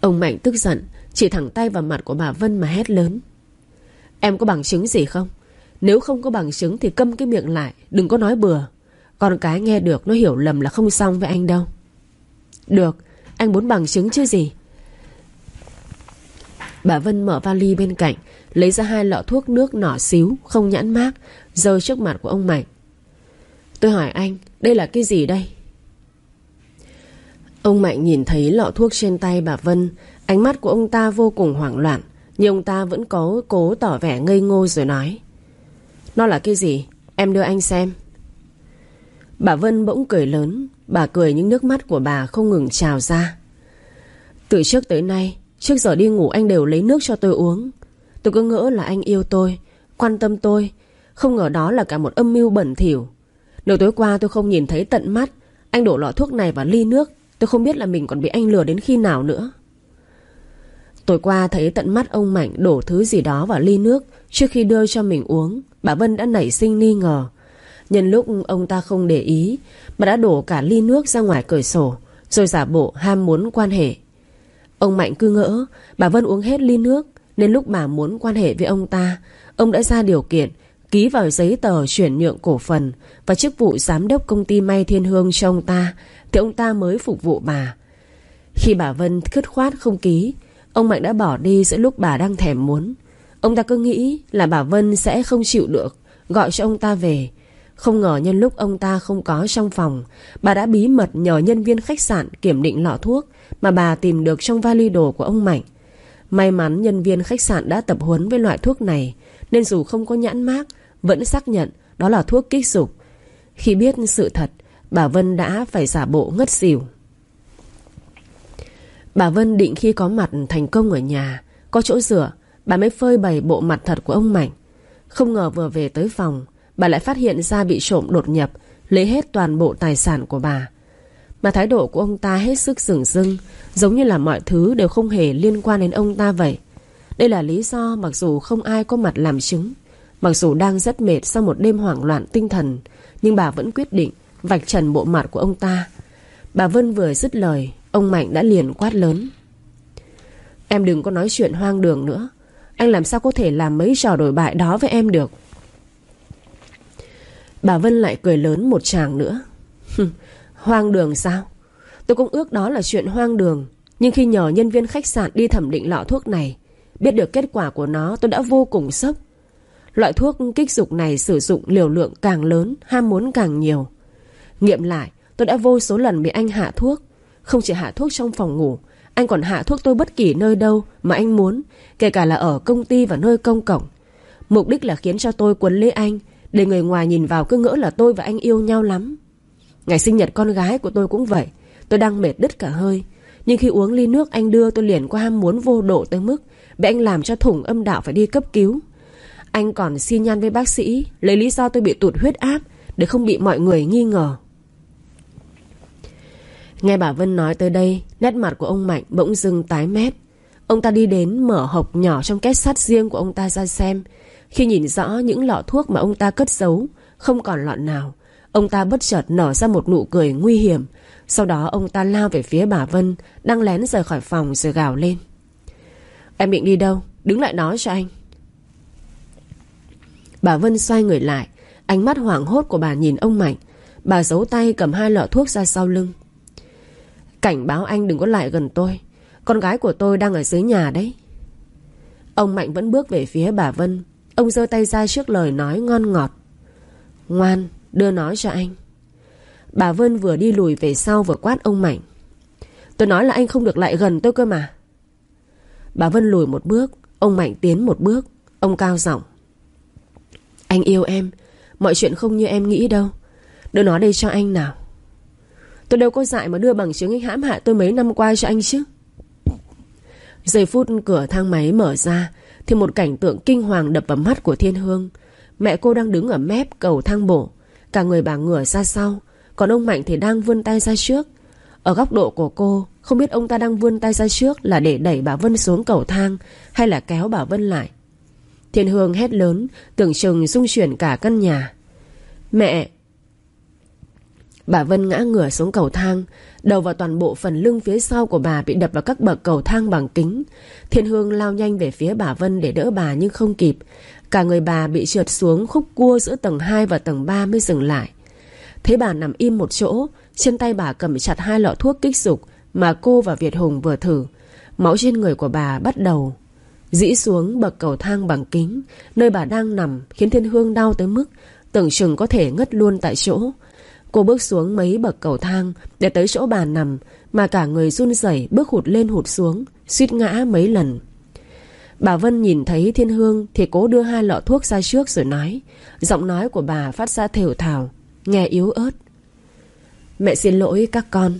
Ông Mạnh tức giận, Chỉ thẳng tay vào mặt của bà Vân mà hét lớn. Em có bằng chứng gì không? Nếu không có bằng chứng thì câm cái miệng lại, Đừng có nói bừa. Con cái nghe được, nó hiểu lầm là không xong với anh đâu. Được, Anh muốn bằng chứng chứ gì? Bà Vân mở vali bên cạnh, Lấy ra hai lọ thuốc nước nỏ xíu, Không nhãn mát Rơi trước mặt của ông Mạnh. Tôi hỏi anh, Đây là cái gì đây? Ông Mạnh nhìn thấy lọ thuốc trên tay bà Vân, Ánh mắt của ông ta vô cùng hoảng loạn, Nhưng ông ta vẫn có cố tỏ vẻ ngây ngô rồi nói, Nó là cái gì? Em đưa anh xem. Bà Vân bỗng cười lớn, Bà cười những nước mắt của bà không ngừng trào ra. Từ trước tới nay, Trước giờ đi ngủ anh đều lấy nước cho tôi uống. Tôi cứ ngỡ là anh yêu tôi, Quan tâm tôi, Không ngờ đó là cả một âm mưu bẩn thỉu. Nửa tối qua tôi không nhìn thấy tận mắt, Anh đổ lọ thuốc này vào ly nước Tôi không biết là mình còn bị anh lừa đến khi nào nữa. Tối qua thấy tận mắt ông Mạnh đổ thứ gì đó vào ly nước. Trước khi đưa cho mình uống, Bà Vân đã nảy sinh nghi ngờ. Nhân lúc ông ta không để ý, Bà đã đổ cả ly nước ra ngoài cửa sổ, Rồi giả bộ ham muốn quan hệ. Ông Mạnh cứ ngỡ, Bà Vân uống hết ly nước, Nên lúc bà muốn quan hệ với ông ta, Ông đã ra điều kiện Ký vào giấy tờ chuyển nhượng cổ phần Và chức vụ giám đốc công ty May Thiên Hương cho ông ta thì ông ta mới phục vụ bà. Khi bà Vân khứt khoát không ký, Ông Mạnh đã bỏ đi giữa lúc bà đang thèm muốn. Ông ta cứ nghĩ là bà Vân sẽ không chịu được, Gọi cho ông ta về. Không ngờ nhân lúc ông ta không có trong phòng, Bà đã bí mật nhờ nhân viên khách sạn kiểm định lọ thuốc Mà bà tìm được trong vali đồ của ông Mạnh. May mắn nhân viên khách sạn đã tập huấn với loại thuốc này, Nên dù không có nhãn mác, Vẫn xác nhận đó là thuốc kích dục. Khi biết sự thật Bà Vân đã phải giả bộ ngất xỉu. Bà Vân định khi có mặt thành công ở nhà, Có chỗ rửa Bà mới phơi bày bộ mặt thật của ông Mạnh. Không ngờ vừa về tới phòng, Bà lại phát hiện ra bị trộm đột nhập, Lấy hết toàn bộ tài sản của bà. Mà thái độ của ông ta hết sức rừng rưng, Giống như là mọi thứ đều không hề liên quan đến ông ta vậy. Đây là lý do mặc dù không ai có mặt làm chứng, Mặc dù đang rất mệt sau một đêm hoảng loạn tinh thần, Nhưng bà vẫn quyết định Vạch trần bộ mặt của ông ta. Bà Vân vừa dứt lời, Ông Mạnh đã liền quát lớn. Em đừng có nói chuyện hoang đường nữa. Anh làm sao có thể làm mấy trò đổi bại đó với em được? Bà Vân lại cười lớn một chàng nữa. Hoang đường sao? Tôi cũng ước đó là chuyện hoang đường, Nhưng khi nhờ nhân viên khách sạn đi thẩm định lọ thuốc này, Biết được kết quả của nó, tôi đã vô cùng sốc. Loại thuốc kích dục này sử dụng liều lượng càng lớn, Ham muốn càng nhiều. Nghiệm lại, tôi đã vô số lần bị anh hạ thuốc. Không chỉ hạ thuốc trong phòng ngủ, Anh còn hạ thuốc tôi bất kỳ nơi đâu Mà anh muốn, Kể cả là ở công ty và nơi công cộng. Mục đích là khiến cho tôi quấn lấy anh, Để người ngoài nhìn vào cứ ngỡ là tôi và anh yêu nhau lắm. Ngày sinh nhật con gái của tôi cũng vậy, Tôi đang mệt đứt cả hơi. Nhưng khi uống ly nước anh đưa tôi liền có ham muốn vô độ tới mức Bị anh làm cho thủng âm đạo phải đi cấp cứu. Anh còn xin nhan với bác sĩ, Lấy lý do tôi bị tụt huyết áp Để không bị mọi người nghi ngờ. Nghe bà Vân nói tới đây, Nét mặt của ông Mạnh bỗng dưng tái mét. Ông ta đi đến mở hộp nhỏ trong két sắt riêng của ông ta ra xem. Khi nhìn rõ những lọ thuốc mà ông ta cất giấu, Không còn lọ nào, Ông ta bất chợt nở ra một nụ cười nguy hiểm. Sau đó ông ta lao về phía bà Vân, Đang lén rời khỏi phòng rồi gào lên. Em định đi đâu? Đứng lại nói cho anh. Bà Vân xoay người lại, Ánh mắt hoảng hốt của bà nhìn ông Mạnh. Bà giấu tay cầm hai lọ thuốc ra sau lưng. Cảnh báo anh đừng có lại gần tôi. Con gái của tôi đang ở dưới nhà đấy. Ông Mạnh vẫn bước về phía bà Vân. Ông giơ tay ra trước lời nói ngon ngọt. Ngoan, Đưa nói cho anh. Bà Vân vừa đi lùi về sau vừa quát ông Mạnh. Tôi nói là anh không được lại gần tôi cơ mà. Bà Vân lùi một bước, Ông Mạnh tiến một bước, Ông cao giọng. Anh yêu em, Mọi chuyện không như em nghĩ đâu. Đưa nó đây cho anh nào. Tôi đâu có dại mà đưa bằng chứng anh hãm hại tôi mấy năm qua cho anh chứ. Giây phút cửa thang máy mở ra, Thì một cảnh tượng kinh hoàng đập vào mắt của Thiên Hương. Mẹ cô đang đứng ở mép cầu thang bổ Cả người bà ngửa ra sau, Còn ông Mạnh thì đang vươn tay ra trước. Ở góc độ của cô, Không biết ông ta đang vươn tay ra trước Là để đẩy bà Vân xuống cầu thang Hay là kéo bà Vân lại. Thiên Hương hét lớn, Tưởng chừng rung chuyển cả căn nhà. Mẹ Bà Vân ngã ngửa xuống cầu thang, Đầu vào toàn bộ phần lưng phía sau của bà Bị đập vào các bậc cầu thang bằng kính. Thiên Hương lao nhanh về phía bà Vân để đỡ bà nhưng không kịp. Cả người bà bị trượt xuống khúc cua giữa tầng 2 và tầng 3 mới dừng lại. Thấy bà nằm im một chỗ, Trên tay bà cầm chặt hai lọ thuốc kích dục Mà cô và Việt Hùng vừa thử. Máu trên người của bà bắt đầu Dĩ xuống bậc cầu thang bằng kính, Nơi bà đang nằm Khiến Thiên Hương đau tới mức Tưởng chừng có thể ngất luôn tại chỗ. Cô bước xuống mấy bậc cầu thang, Để tới chỗ bà nằm, Mà cả người run rẩy bước hụt lên hụt xuống, Suýt ngã mấy lần. Bà Vân nhìn thấy Thiên Hương Thì cố đưa hai lọ thuốc ra trước rồi nói. Giọng nói của bà phát ra thều thào, Nghe yếu ớt. Mẹ xin lỗi các con.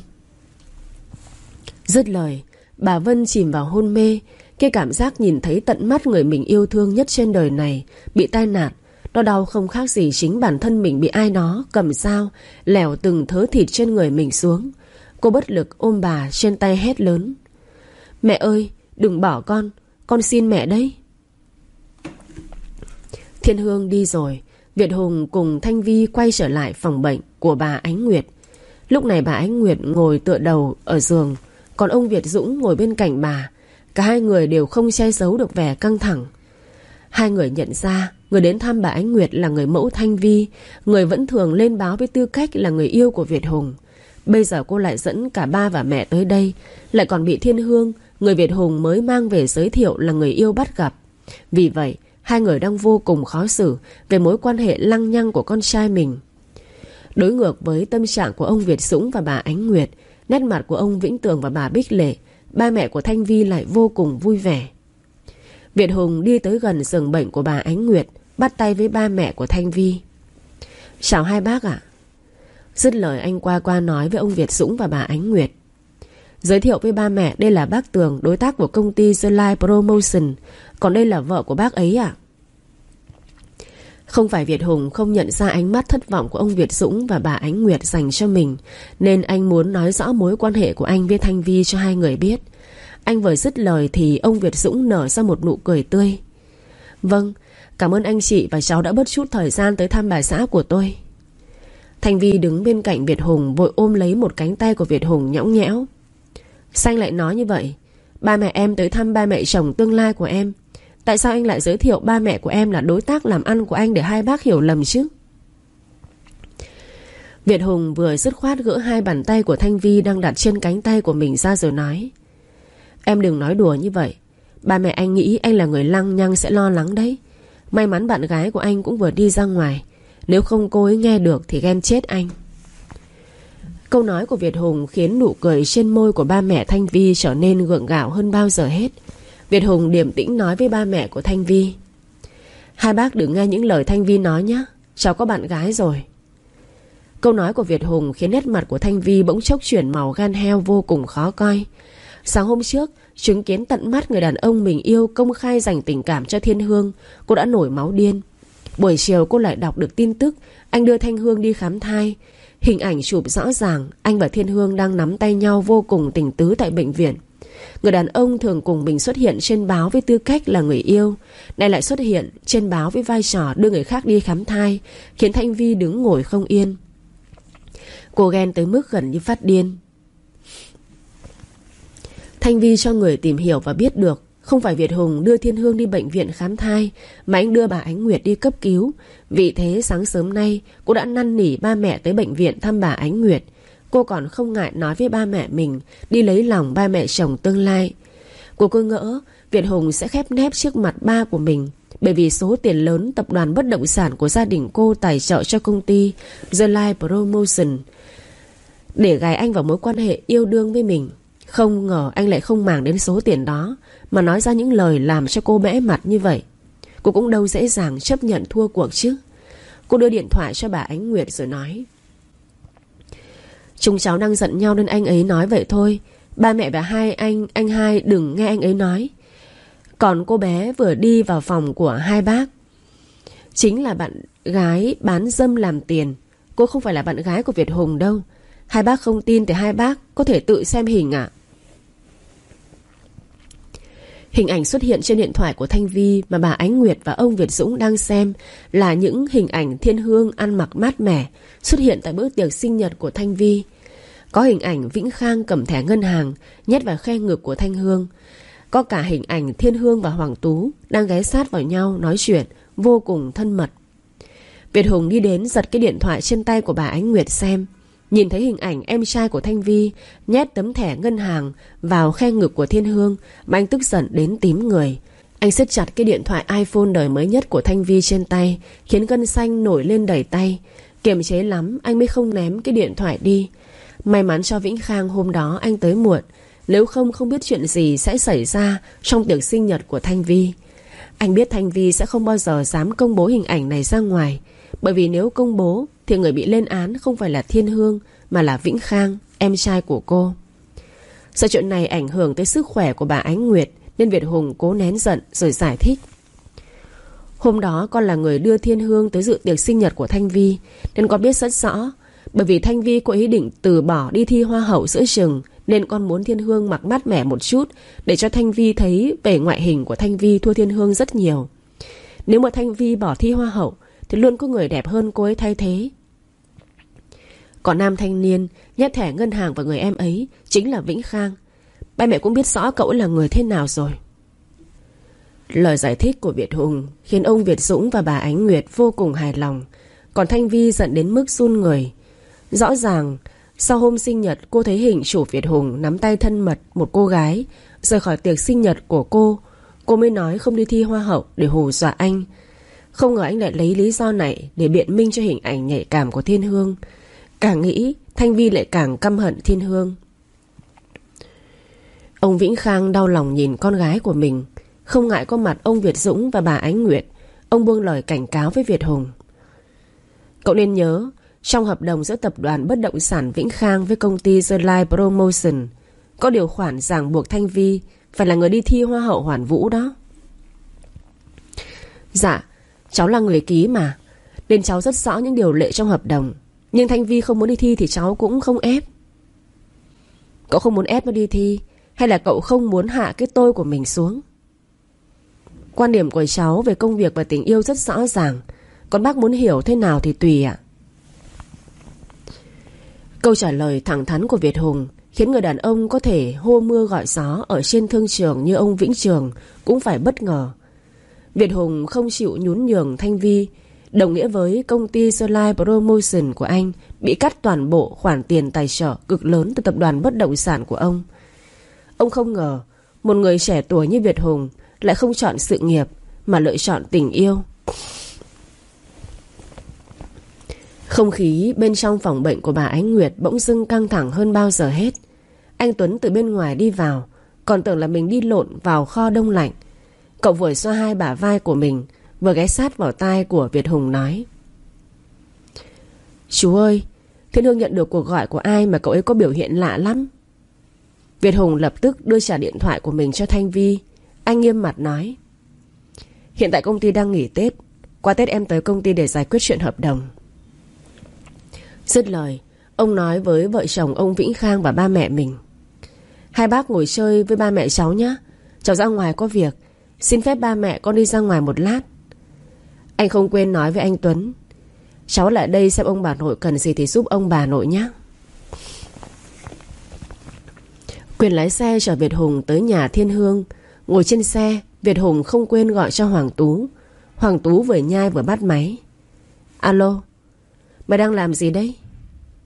Dứt lời, Bà Vân chìm vào hôn mê. Cái cảm giác nhìn thấy tận mắt người mình yêu thương nhất trên đời này Bị tai nạn nó đau không khác gì chính bản thân mình bị ai đó cầm dao, Lẻo từng thớ thịt trên người mình xuống. Cô bất lực ôm bà trên tay hét lớn. Mẹ ơi, đừng bỏ con Con xin mẹ đấy. Thiên Hương đi rồi, Việt Hùng cùng Thanh Vi quay trở lại phòng bệnh của bà Ánh Nguyệt. Lúc này bà Ánh Nguyệt ngồi tựa đầu ở giường, Còn ông Việt Dũng ngồi bên cạnh bà. Cả hai người đều không che giấu được vẻ căng thẳng. Hai người nhận ra Người đến thăm bà Ánh Nguyệt là người mẫu Thanh Vi. Người vẫn thường lên báo với tư cách là người yêu của Việt Hùng. Bây giờ cô lại dẫn cả ba và mẹ tới đây. Lại còn bị Thiên Hương, Người Việt Hùng mới mang về giới thiệu là người yêu bắt gặp. Vì vậy, Hai người đang vô cùng khó xử Về mối quan hệ lăng nhăng của con trai mình. Đối ngược với tâm trạng của ông Việt Dũng và bà Ánh Nguyệt, Nét mặt của ông Vĩnh Tường và bà Bích Lệ, Ba mẹ của Thanh Vi lại vô cùng vui vẻ. Việt Hùng đi tới gần giường bệnh của bà Ánh Nguyệt, Bắt tay với ba mẹ của Thanh Vi. Chào hai bác ạ. Dứt lời anh qua qua nói với ông Việt Dũng và bà Ánh Nguyệt. Giới thiệu với ba mẹ đây là bác Tường, Đối tác của công ty The Life Promotion. Còn đây là vợ của bác ấy ạ. Không phải Việt Hùng không nhận ra ánh mắt thất vọng của ông Việt Dũng và bà Ánh Nguyệt dành cho mình, Nên anh muốn nói rõ mối quan hệ của anh với Thanh Vi cho hai người biết. Anh vừa dứt lời thì ông Việt Dũng nở ra một nụ cười tươi. Vâng, cảm ơn anh chị và cháu đã bớt chút thời gian tới thăm bà xã của tôi. Thành Vi đứng bên cạnh Việt Hùng vội ôm lấy một cánh tay của Việt Hùng nhõng nhẽo. Xanh lại nói như vậy Ba mẹ em tới thăm ba mẹ chồng tương lai của em. Tại sao anh lại giới thiệu ba mẹ của em là đối tác làm ăn của anh để hai bác hiểu lầm chứ? Việt Hùng vừa dứt khoát gỡ hai bàn tay của Thanh Vi đang đặt trên cánh tay của mình ra rồi nói Em đừng nói đùa như vậy Ba mẹ anh nghĩ anh là người lăng nhăng sẽ lo lắng đấy May mắn bạn gái của anh cũng vừa đi ra ngoài Nếu không cô ấy nghe được thì ghen chết anh Câu nói của Việt Hùng khiến nụ cười trên môi của ba mẹ Thanh Vi trở nên gượng gạo hơn bao giờ hết. Việt Hùng điềm tĩnh nói với ba mẹ của Thanh Vi. Hai bác đừng nghe những lời Thanh Vi nói nhé. Cháu có bạn gái rồi. Câu nói của Việt Hùng khiến nét mặt của Thanh Vi bỗng chốc chuyển màu gan heo vô cùng khó coi. Sáng hôm trước, chứng kiến tận mắt người đàn ông mình yêu công khai dành tình cảm cho Thiên Hương, cô đã nổi máu điên. Buổi chiều cô lại đọc được tin tức anh đưa Thanh Hương đi khám thai. Hình ảnh chụp rõ ràng Anh và Thiên Hương đang nắm tay nhau vô cùng tình tứ tại bệnh viện Người đàn ông thường cùng mình xuất hiện trên báo với tư cách là người yêu Nay lại xuất hiện trên báo với vai trò đưa người khác đi khám thai Khiến Thanh Vi đứng ngồi không yên Cô ghen tới mức gần như phát điên Thanh Vi cho người tìm hiểu và biết được, không phải Việt Hùng đưa Thiên Hương đi bệnh viện khám thai, Mà anh đưa bà Ánh Nguyệt đi cấp cứu. Vì thế, sáng sớm nay, Cô đã năn nỉ ba mẹ tới bệnh viện thăm bà Ánh Nguyệt. Cô còn không ngại nói với ba mẹ mình, Đi lấy lòng ba mẹ chồng tương lai. Cô cứ ngỡ, Việt Hùng sẽ khép nép trước mặt ba của mình, Bởi vì số tiền lớn tập đoàn bất động sản của gia đình cô tài trợ cho công ty The Life Promotion Để gài anh vào mối quan hệ yêu đương với mình. Không ngờ anh lại không màng đến số tiền đó mà nói ra những lời làm cho cô bẽ mặt như vậy. Cô cũng đâu dễ dàng chấp nhận thua cuộc chứ. Cô đưa điện thoại cho bà Ánh Nguyệt rồi nói. Chúng cháu đang giận nhau nên anh ấy nói vậy thôi. Ba mẹ và hai anh, anh hai đừng nghe anh ấy nói. Còn cô bé vừa đi vào phòng của hai bác. Chính là bạn gái bán dâm làm tiền. Cô không phải là bạn gái của Việt Hùng đâu. Hai bác không tin thì hai bác có thể tự xem hình ạ Hình ảnh xuất hiện trên điện thoại của Thanh Vi Mà bà Ánh Nguyệt và ông Việt Dũng đang xem Là những hình ảnh thiên hương ăn mặc mát mẻ Xuất hiện tại bữa tiệc sinh nhật của Thanh Vi. Có hình ảnh Vĩnh Khang cầm thẻ ngân hàng, Nhét vào khe ngực của Thanh Hương. Có cả hình ảnh Thiên Hương và Hoàng Tú Đang ghé sát vào nhau nói chuyện, Vô cùng thân mật. Việt Hùng đi đến giật cái điện thoại trên tay của bà Ánh Nguyệt xem. Nhìn thấy hình ảnh em trai của Thanh Vi Nhét tấm thẻ ngân hàng Vào khe ngực của Thiên Hương, Mà anh tức giận đến tím người. Anh siết chặt cái điện thoại iPhone đời mới nhất của Thanh Vi trên tay, Khiến gân xanh nổi lên đẩy tay. Kiềm chế lắm, Anh mới không ném cái điện thoại đi. May mắn cho Vĩnh Khang hôm đó anh tới muộn, Nếu không không biết chuyện gì sẽ xảy ra Trong tiệc sinh nhật của Thanh Vi. Anh biết Thanh Vi sẽ không bao giờ dám công bố hình ảnh này ra ngoài. Bởi vì nếu công bố thì người bị lên án không phải là Thiên Hương, Mà là Vĩnh Khang, Em trai của cô. Sợ chuyện này ảnh hưởng tới sức khỏe của bà Ánh Nguyệt, Nên Việt Hùng cố nén giận Rồi giải thích. Hôm đó con là người đưa Thiên Hương Tới dự tiệc sinh nhật của Thanh Vi, Nên con biết rất rõ, Bởi vì Thanh Vi có ý định từ bỏ đi thi hoa hậu giữa trường Nên con muốn Thiên Hương mặc mát mẻ một chút Để cho Thanh Vi thấy Về ngoại hình của Thanh Vi thua Thiên Hương rất nhiều. Nếu mà Thanh Vi bỏ thi hoa hậu thì luôn có người đẹp hơn cô ấy thay thế. Còn nam thanh niên nhét thẻ ngân hàng vào người em ấy Chính là Vĩnh Khang. Ba mẹ cũng biết rõ cậu là người thế nào rồi. Lời giải thích của Việt Hùng Khiến ông Việt Dũng và bà Ánh Nguyệt vô cùng hài lòng. Còn Thanh Vi giận đến mức run người. Rõ ràng, Sau hôm sinh nhật, cô thấy hình chủ Việt Hùng Nắm tay thân mật một cô gái. Rời khỏi tiệc sinh nhật của cô Cô mới nói không đi thi hoa hậu Để hù dọa anh. Không ngờ anh lại lấy lý do này Để biện minh cho hình ảnh nhạy cảm của Thiên Hương. Càng nghĩ, Thanh Vi lại càng căm hận Thiên Hương. Ông Vĩnh Khang đau lòng nhìn con gái của mình. Không ngại có mặt ông Việt Dũng và bà Ánh Nguyệt, Ông buông lời cảnh cáo với Việt Hùng. Cậu nên nhớ, Trong hợp đồng giữa tập đoàn bất động sản Vĩnh Khang Với công ty The Life Promotion, Có điều khoản ràng buộc Thanh Vi Phải là người đi thi hoa hậu hoàn vũ đó. Dạ Cháu là người ký mà, Nên cháu rất rõ những điều lệ trong hợp đồng. Nhưng Thanh Vi không muốn đi thi thì cháu cũng không ép. Cậu không muốn ép nó đi thi, Hay là cậu không muốn hạ cái tôi của mình xuống? Quan điểm của cháu về công việc và tình yêu rất rõ ràng. Còn bác muốn hiểu thế nào thì tùy ạ. Câu trả lời thẳng thắn của Việt Hùng Khiến người đàn ông có thể hô mưa gọi gió Ở trên thương trường như ông Vĩnh Trường Cũng phải bất ngờ. Việt Hùng không chịu nhún nhường Thanh Vi Đồng nghĩa với công ty Solar Promotion của anh bị cắt toàn bộ khoản tiền tài trợ cực lớn từ tập đoàn bất động sản của ông. Ông không ngờ một người trẻ tuổi như Việt Hùng lại không chọn sự nghiệp mà lựa chọn tình yêu. Không khí bên trong phòng bệnh của bà Ánh Nguyệt bỗng dưng căng thẳng hơn bao giờ hết. Anh Tuấn từ bên ngoài đi vào, còn tưởng là mình đi lộn vào kho đông lạnh. Cậu vừa xoa hai bả vai của mình, Vừa ghé sát vào tai của Việt Hùng nói. Chú ơi Thiên Hương nhận được cuộc gọi của ai mà cậu ấy có biểu hiện lạ lắm? Việt Hùng lập tức đưa trả điện thoại của mình cho Thanh Vi. Anh nghiêm mặt nói. Hiện tại công ty đang nghỉ Tết. Qua Tết em tới công ty để giải quyết chuyện hợp đồng. Dứt lời Ông nói với vợ chồng ông Vĩnh Khang và ba mẹ mình. Hai bác ngồi chơi với ba mẹ cháu nhé Cháu ra ngoài có việc Xin phép ba mẹ con đi ra ngoài một lát. Anh không quên nói với anh Tuấn, Cháu lại đây xem ông bà nội cần gì thì giúp ông bà nội nhé Quyền lái xe chở Việt Hùng tới nhà Thiên Hương, Ngồi trên xe, Việt Hùng không quên gọi cho Hoàng Tú. Hoàng Tú vừa nhai vừa bắt máy. Alo, Mày đang làm gì đấy?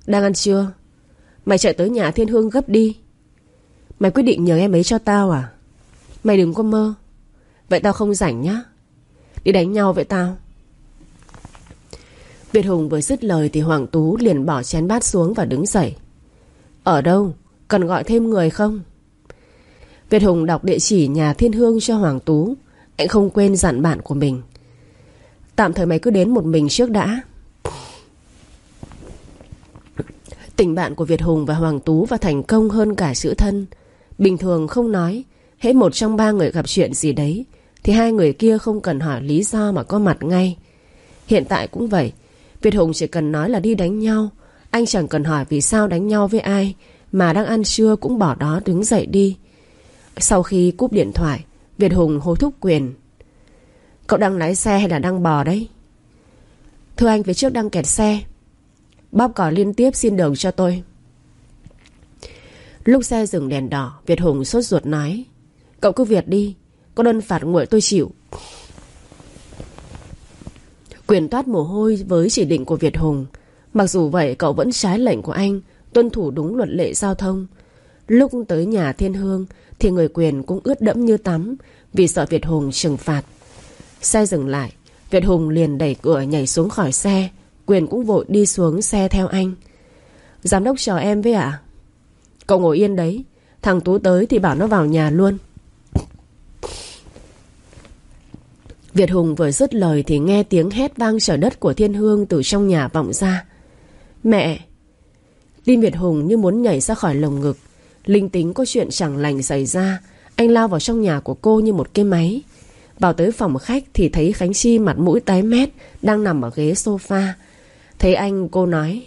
Đang ăn trưa. Mày chạy tới nhà Thiên Hương gấp đi. Mày quyết định nhờ em ấy cho tao à? Mày đừng có mơ. Vậy tao không rảnh nhá. Đi đánh nhau vậy tao. Việt Hùng vừa dứt lời Thì Hoàng Tú liền bỏ chén bát xuống và đứng dậy. Ở đâu? Cần gọi thêm người không? Việt Hùng đọc địa chỉ nhà Thiên Hương cho Hoàng Tú. Anh không quên dặn bạn của mình. Tạm thời mày cứ đến một mình trước đã. Tình bạn của Việt Hùng và Hoàng Tú Và thành công hơn cả chữ thân. Bình thường không nói Hễ một trong ba người gặp chuyện gì đấy. Thì hai người kia không cần hỏi lý do mà có mặt ngay. Hiện tại cũng vậy, Việt Hùng chỉ cần nói là đi đánh nhau. Anh chẳng cần hỏi vì sao đánh nhau với ai, Mà đang ăn trưa cũng bỏ đó đứng dậy đi. Sau khi cúp điện thoại, Việt Hùng hối thúc quyền, Cậu đang lái xe hay là đang bò đấy? Thưa anh, phía trước đang kẹt xe. Bóp cỏ liên tiếp xin đường cho tôi. Lúc xe dừng đèn đỏ, Việt Hùng sốt ruột nói, Cậu cứ việc đi. Có đơn phạt nguội tôi chịu. Quyền toát mồ hôi với chỉ định của Việt Hùng. Mặc dù vậy, cậu vẫn trái lệnh của anh, Tuân thủ đúng luật lệ giao thông. Lúc tới nhà thiên hương, Thì người quyền cũng ướt đẫm như tắm, Vì sợ Việt Hùng trừng phạt. Xe dừng lại, Việt Hùng liền đẩy cửa nhảy xuống khỏi xe, Quyền cũng vội đi xuống xe theo anh. Giám đốc chờ em với ạ. Cậu ngồi yên đấy, Thằng Tú tới thì bảo nó vào nhà luôn. Việt Hùng vừa dứt lời Thì nghe tiếng hét vang trời đất của thiên hương Từ trong nhà vọng ra. Mẹ! Tim Việt Hùng như muốn nhảy ra khỏi lồng ngực. Linh tính có chuyện chẳng lành xảy ra. Anh lao vào trong nhà của cô như một cái máy. Vào tới phòng khách Thì thấy Khánh Chi mặt mũi tái mét, Đang nằm ở ghế sofa. Thấy anh, cô nói,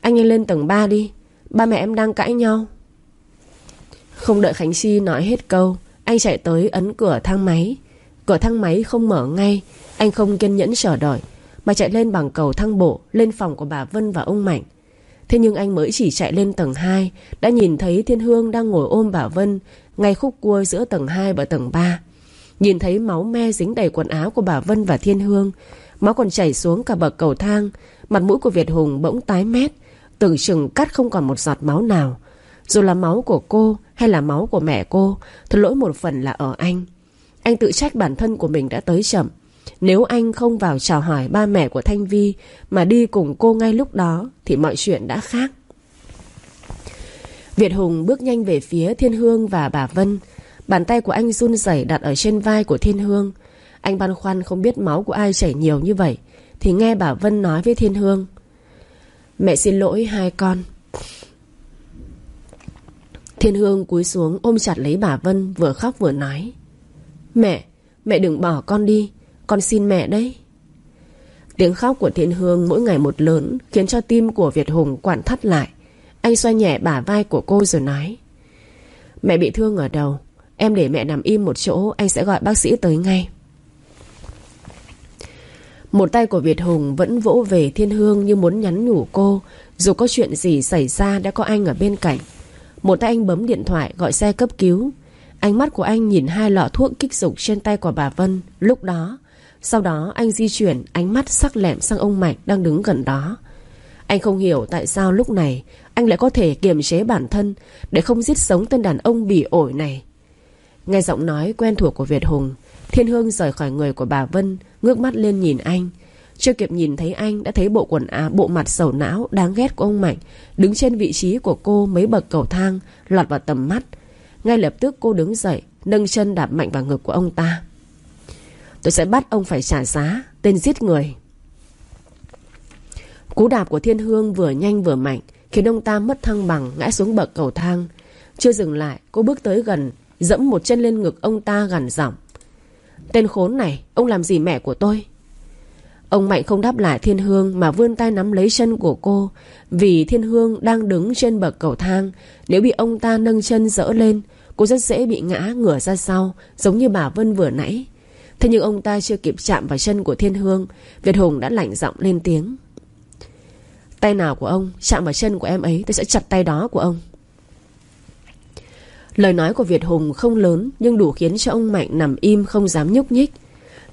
Anh lên tầng 3 đi. Ba mẹ em đang cãi nhau. Không đợi Khánh Chi nói hết câu, Anh chạy tới ấn cửa thang máy. Cửa thang máy không mở ngay, Anh không kiên nhẫn chờ đợi, Mà chạy lên bằng cầu thang bộ, Lên phòng của bà Vân và ông Mạnh. Thế nhưng anh mới chỉ chạy lên tầng 2 Đã nhìn thấy Thiên Hương đang ngồi ôm bà Vân Ngay khúc cua giữa tầng 2 và tầng 3 Nhìn thấy máu me dính đầy quần áo của bà Vân và Thiên Hương, Máu còn chảy xuống cả bậc cầu thang, Mặt mũi của Việt Hùng bỗng tái mét, Tưởng chừng cắt không còn một giọt máu nào. Dù là máu của cô hay là máu của mẹ cô Thì lỗi một phần là ở anh. Anh tự trách bản thân của mình đã tới chậm. Nếu anh không vào chào hỏi ba mẹ của Thanh Vi Mà đi cùng cô ngay lúc đó, Thì mọi chuyện đã khác. Việt Hùng bước nhanh về phía Thiên Hương và bà Vân. Bàn tay của anh run rẩy đặt ở trên vai của Thiên Hương. Anh băn khoăn không biết máu của ai chảy nhiều như vậy, Thì nghe bà Vân nói với Thiên Hương. Mẹ xin lỗi hai con. Thiên Hương cúi xuống ôm chặt lấy bà Vân, Vừa khóc vừa nói. Mẹ, mẹ đừng bỏ con đi. Con xin mẹ đấy. Tiếng khóc của Thiên Hương mỗi ngày một lớn Khiến cho tim của Việt Hùng quản thắt lại. Anh xoay nhẹ bả vai của cô rồi nói Mẹ bị thương ở đầu. Em để mẹ nằm im một chỗ Anh sẽ gọi bác sĩ tới ngay. Một tay của Việt Hùng vẫn vỗ về Thiên Hương như muốn nhắn nhủ cô Dù có chuyện gì xảy ra đã có anh ở bên cạnh. Một tay anh bấm điện thoại gọi xe cấp cứu. Ánh mắt của anh nhìn hai lọ thuốc kích dục trên tay của bà Vân lúc đó. Sau đó anh di chuyển, ánh mắt sắc lẹm sang ông Mạnh đang đứng gần đó. Anh không hiểu tại sao lúc này anh lại có thể kiềm chế bản thân Để không giết sống tên đàn ông bỉ ổi này. Nghe giọng nói quen thuộc của Việt Hùng, Thiên Hương rời khỏi người của bà Vân, Ngước mắt lên nhìn anh. Chưa kịp nhìn thấy anh Đã thấy bộ quần áo, bộ mặt sầu não đáng ghét của ông Mạnh Đứng trên vị trí của cô mấy bậc cầu thang Lọt vào tầm mắt. Ngay lập tức cô đứng dậy, Nâng chân đạp mạnh vào ngực của ông ta. Tôi sẽ bắt ông phải trả giá, Tên giết người. Cú đạp của Thiên Hương vừa nhanh vừa mạnh, Khiến ông ta mất thăng bằng, Ngã xuống bậc cầu thang. Chưa dừng lại, cô bước tới gần, Dẫm một chân lên ngực ông ta gằn giọng. Tên khốn này, Ông làm gì mẹ của tôi? Ông Mạnh không đáp lại Thiên Hương Mà vươn tay nắm lấy chân của cô. Vì Thiên Hương đang đứng trên bậc cầu thang, Nếu bị ông ta nâng chân dỡ lên, Cô rất dễ bị ngã ngửa ra sau, Giống như bà Vân vừa nãy. Thế nhưng ông ta chưa kịp chạm vào chân của Thiên Hương, Việt Hùng đã lạnh giọng lên tiếng. Tay nào của ông chạm vào chân của em ấy, Tôi sẽ chặt tay đó của ông. Lời nói của Việt Hùng không lớn, Nhưng đủ khiến cho ông Mạnh nằm im không dám nhúc nhích.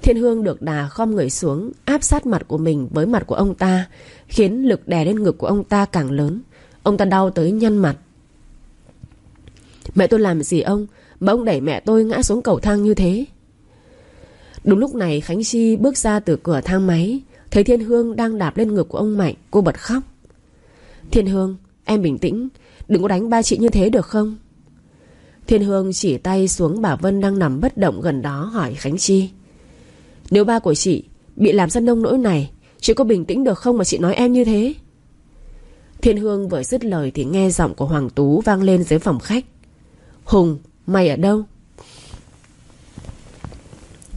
Thiên Hương được đà khom người xuống, Áp sát mặt của mình với mặt của ông ta, Khiến lực đè lên ngực của ông ta càng lớn. Ông ta đau tới nhăn mặt. Mẹ tôi làm gì ông? Mà ông đẩy mẹ tôi ngã xuống cầu thang như thế? Đúng lúc này, Khánh Chi bước ra từ cửa thang máy, Thấy Thiên Hương đang đạp lên ngực của ông Mạnh, Cô bật khóc. Thiên Hương, em bình tĩnh, Đừng có đánh ba chị như thế được không? Thiên Hương chỉ tay xuống bà Vân đang nằm bất động gần đó hỏi Khánh Chi. Nếu ba của chị bị làm ra nông nỗi này, chị có bình tĩnh được không mà chị nói em như thế? Thiên Hương vừa dứt lời thì nghe giọng của Hoàng Tú vang lên dưới phòng khách. Hùng, mày ở đâu?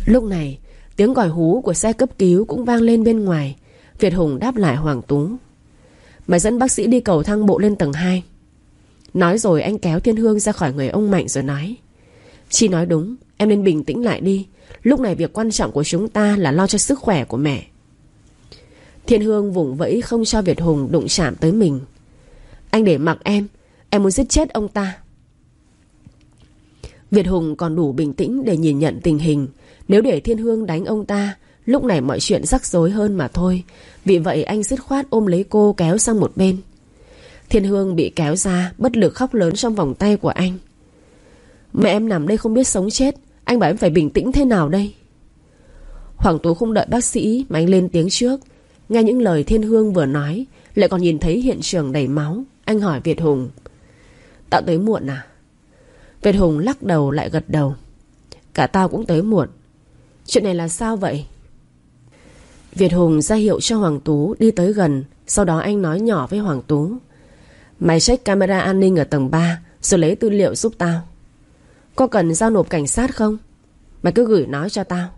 Lúc này, tiếng còi hú của xe cấp cứu cũng vang lên bên ngoài. Việt Hùng đáp lại Hoàng Tú. Mày dẫn bác sĩ đi cầu thang bộ lên tầng 2. Nói rồi anh kéo Thiên Hương ra khỏi người ông Mạnh rồi nói Chị nói đúng Em nên bình tĩnh lại đi Lúc này việc quan trọng của chúng ta là lo cho sức khỏe của mẹ. Thiên Hương vùng vẫy không cho Việt Hùng đụng chạm tới mình. Anh để mặc em Em muốn giết chết ông ta. Việt Hùng còn đủ bình tĩnh để nhìn nhận tình hình. Nếu để Thiên Hương đánh ông ta, Lúc này mọi chuyện rắc rối hơn mà thôi. Vì vậy anh dứt khoát ôm lấy cô kéo sang một bên. Thiên Hương bị kéo ra, Bất lực khóc lớn trong vòng tay của anh. Mẹ em nằm đây không biết sống chết anh bảo em phải bình tĩnh thế nào đây? Hoàng Tú không đợi bác sĩ Mà anh lên tiếng trước. Nghe những lời Thiên Hương vừa nói, Lại còn nhìn thấy hiện trường đầy máu. Anh hỏi Việt Hùng. Tạo tới muộn à? Việt Hùng lắc đầu lại gật đầu. Cả tao cũng tới muộn. Chuyện này là sao vậy? Việt Hùng ra hiệu cho Hoàng Tú đi tới gần, Sau đó anh nói nhỏ với Hoàng Tú. Mày check camera an ninh ở tầng 3 Rồi lấy tư liệu giúp tao. Có cần giao nộp cảnh sát không? Mày cứ gửi nói cho tao.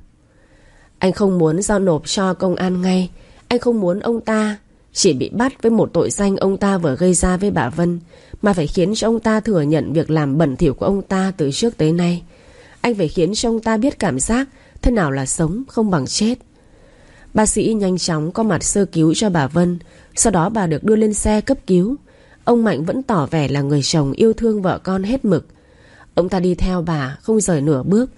Anh không muốn giao nộp cho công an ngay. Anh không muốn ông ta Chỉ bị bắt với một tội danh ông ta vừa gây ra với bà Vân, Mà phải khiến cho ông ta thừa nhận Việc làm bẩn thỉu của ông ta từ trước tới nay. Anh phải khiến cho ông ta biết cảm giác Thế nào là sống không bằng chết. Bác sĩ nhanh chóng có mặt sơ cứu cho bà Vân, Sau đó bà được đưa lên xe cấp cứu. Ông Mạnh vẫn tỏ vẻ là người chồng yêu thương vợ con hết mực. Ông ta đi theo bà, không rời nửa bước.